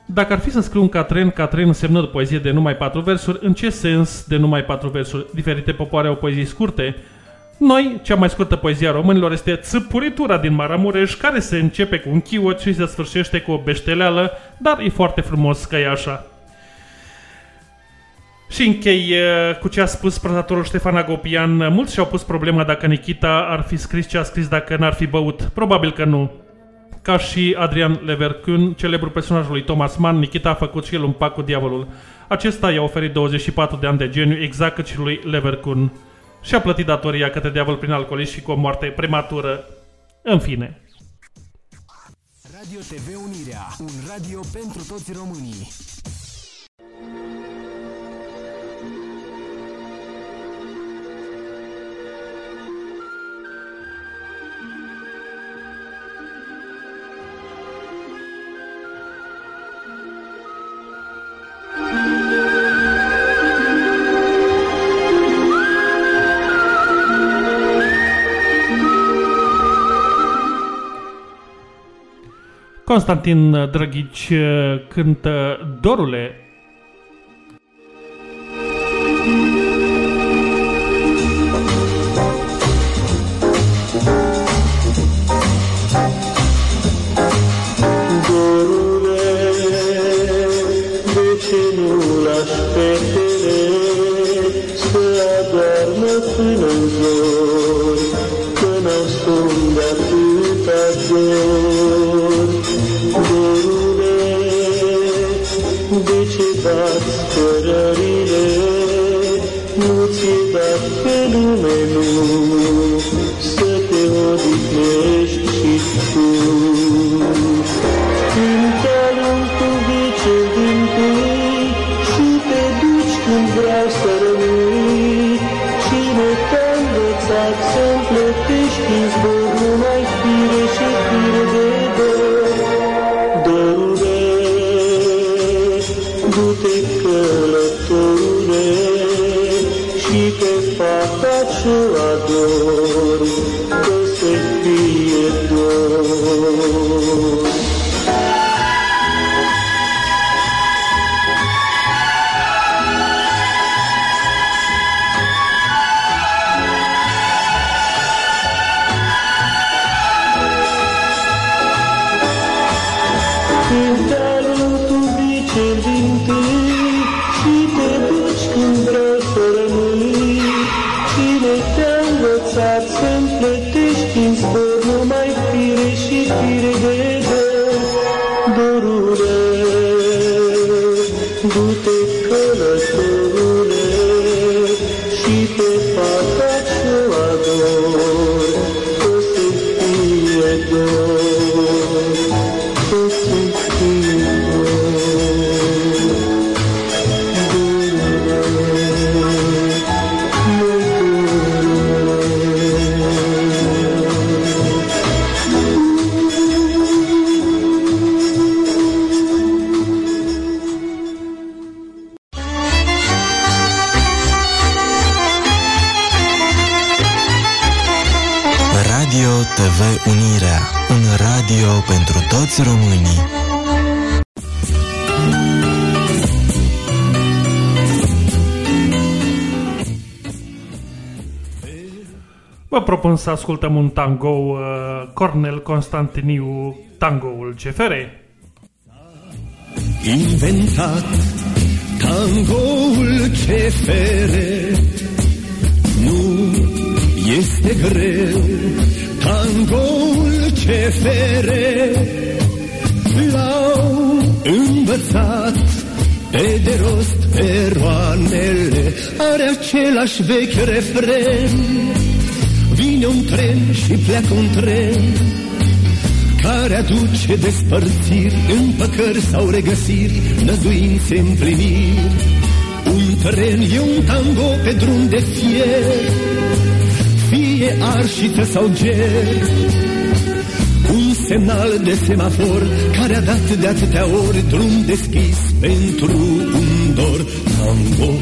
Dacă ar fi să scriu un catren, catren însemnând poezie de numai patru versuri, în ce sens de numai patru versuri? Diferite popoare au poezii scurte? Noi, cea mai scurtă poezie a românilor este Țăpuritura din Maramureș, care se începe cu un chiot și se sfârșește cu o beșteleală, dar e foarte frumos că e așa. Și închei uh, cu ce a spus prozatorul Ștefan Agopian. Mulți și-au pus problema dacă Nikita ar fi scris ce a scris dacă n-ar fi băut. Probabil că nu. Ca și Adrian Leverkun, celebrul personaj lui Thomas Mann, Nikita a făcut și el un pact cu diavolul. Acesta i-a oferit 24 de ani de geniu, exact cât și lui Leverkun. Și a plătit datoria către diavol prin alcoolism și cu o moarte prematură. În fine. Radio TV Unirea, un radio pentru toți românii. Constantin Drăghici uh, cântă Dorule. Vă propun să ascultăm un tango uh, Cornel Constantiniu, tangoul CFR. inventat tangoul CFR. Nu Este greu tangoul ce fere L-au învățat pe de rost peroanele Are același vechi refren Vine un tren și pleacă un tren care aduce despărțiri, împăcări sau regăsiri, năzuințe împliniri. Un tren e un tango pe drum de fier, fie arșiță sau ger. Un semnal de semafor care a dat de atâtea ori drum deschis pentru un dor tango.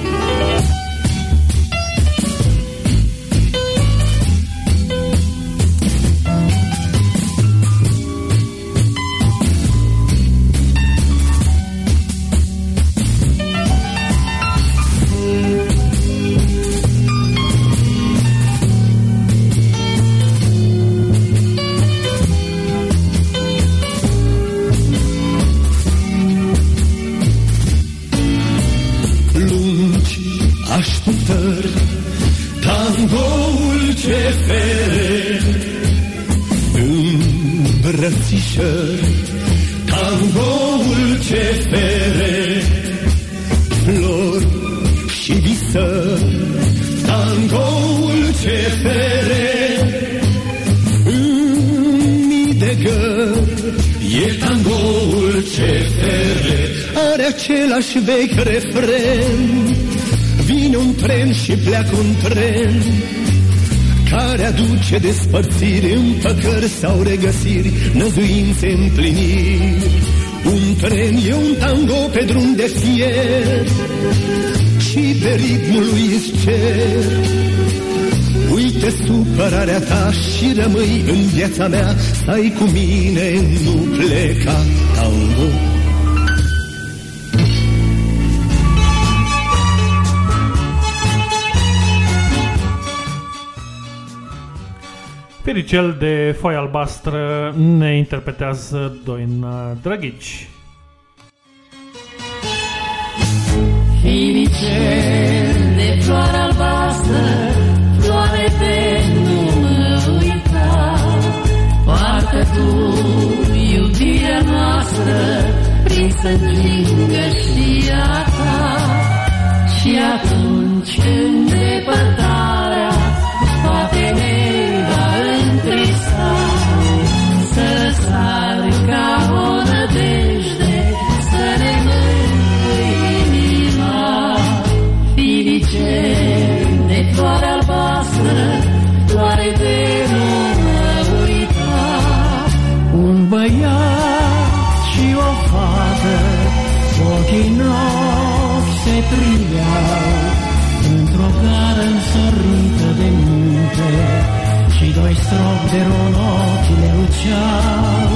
Așteptări, tangoul ce fere, îmbrățișări, tangoul ce fere, flori și visări, tangoul ce fere, în mii de gări, e tangoul ce fere, are același vechi refren. Vine un tren și pleacă un tren, care aduce despărțiri, împăcări sau regăsiri, năzuințe împliniri. Un tren e un tango pe drum de fier și pe ritmul lui îți cer. Uite supărarea ta și rămâi în viața mea, stai cu mine, nu pleca tango. Fericel de foaie albastră ne interpretează Doina Drăghici. Firicel de floare albastră, floare de nu mă uita. Poartă tu iubirea noastră, prinsă lângă și a ta. Și atunci când depărtarea poate ne să sar ca o nădejde, să ne mângâi inima. Firicel de floare albastră, floare de nu mă uita. Un băiat și o fată, ochii în ochi se priveau, într-o gară însorită de munte, și doi stropi de ronochi le luceau.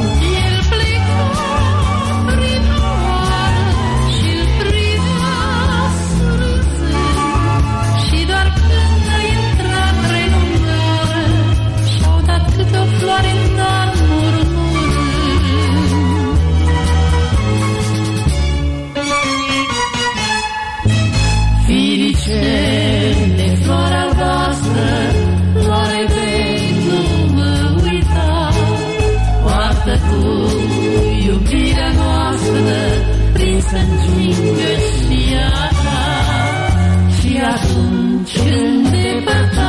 Prinsă în cingă și a ta. Și atunci când depărtarea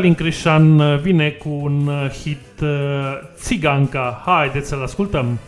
Cătălin Crișan vine cu un hit uh, Țiganca. Haideți să-l ascultăm.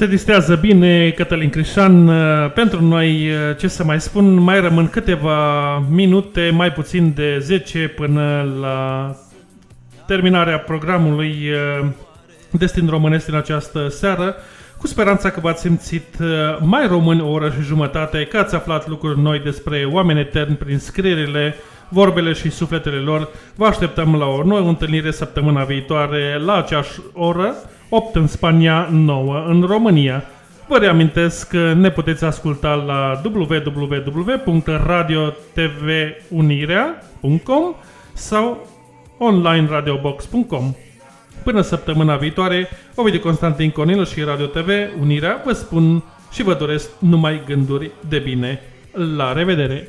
Se distrează bine Cătălin Crișan. Uh, Pentru noi, uh, ce să mai spun, mai rămân câteva minute, mai puțin de 10 până la terminarea programului uh, Destin Românesc în această seară, cu speranța că v-ați simțit uh, mai români o oră și jumătate, că ați aflat lucruri noi despre oameni eterni prin scrierile, vorbele și sufletele lor. Vă așteptăm la o nouă întâlnire săptămâna viitoare la aceeași oră, 8 în Spania, 9 în România. Vă reamintesc că ne puteți asculta la www.radiotvunirea.com sau onlineradiobox.com. Până săptămâna viitoare, Ovidiu Constantin Conilă și Radio TV Unirea vă spun și vă doresc numai gânduri de bine. La revedere!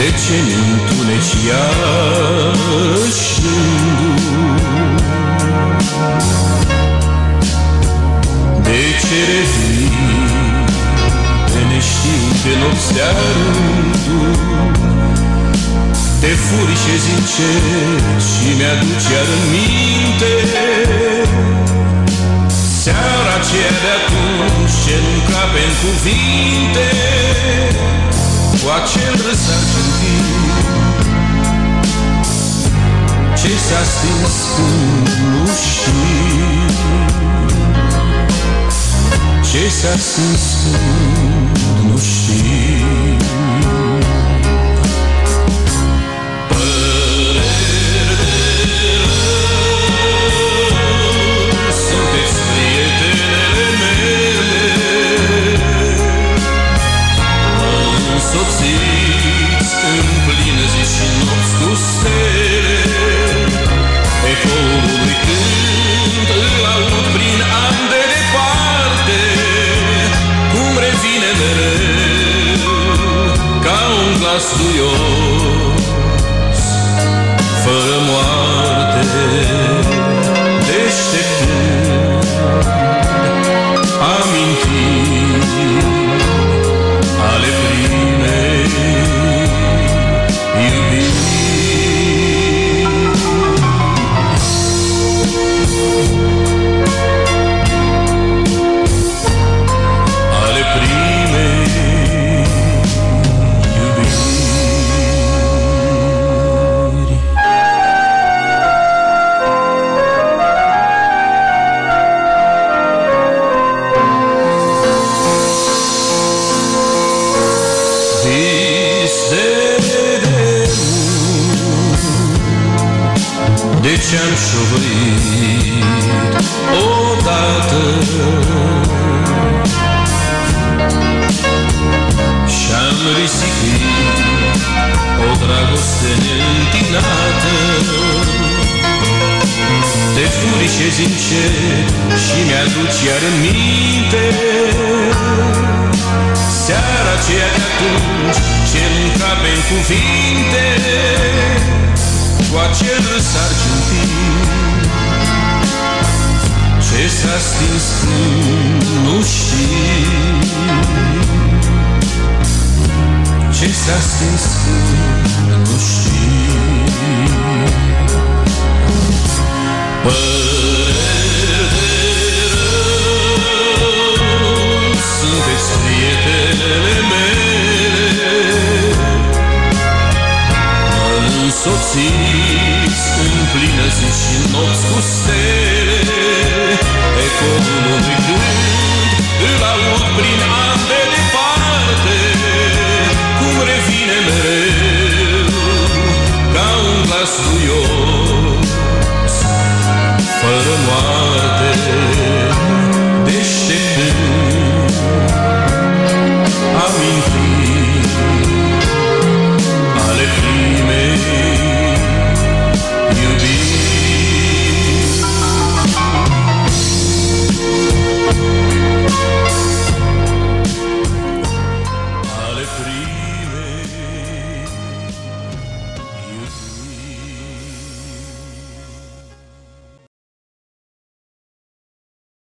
Detenim tu ne neștiu de nopți de rândul? Te furișezi încet și mi-aduci iar în minte Seara aceea de atunci ce nu cape în cuvinte Cu acel râs argentin Ce s-a stins când nu știi Ce s-a stins când nu un glas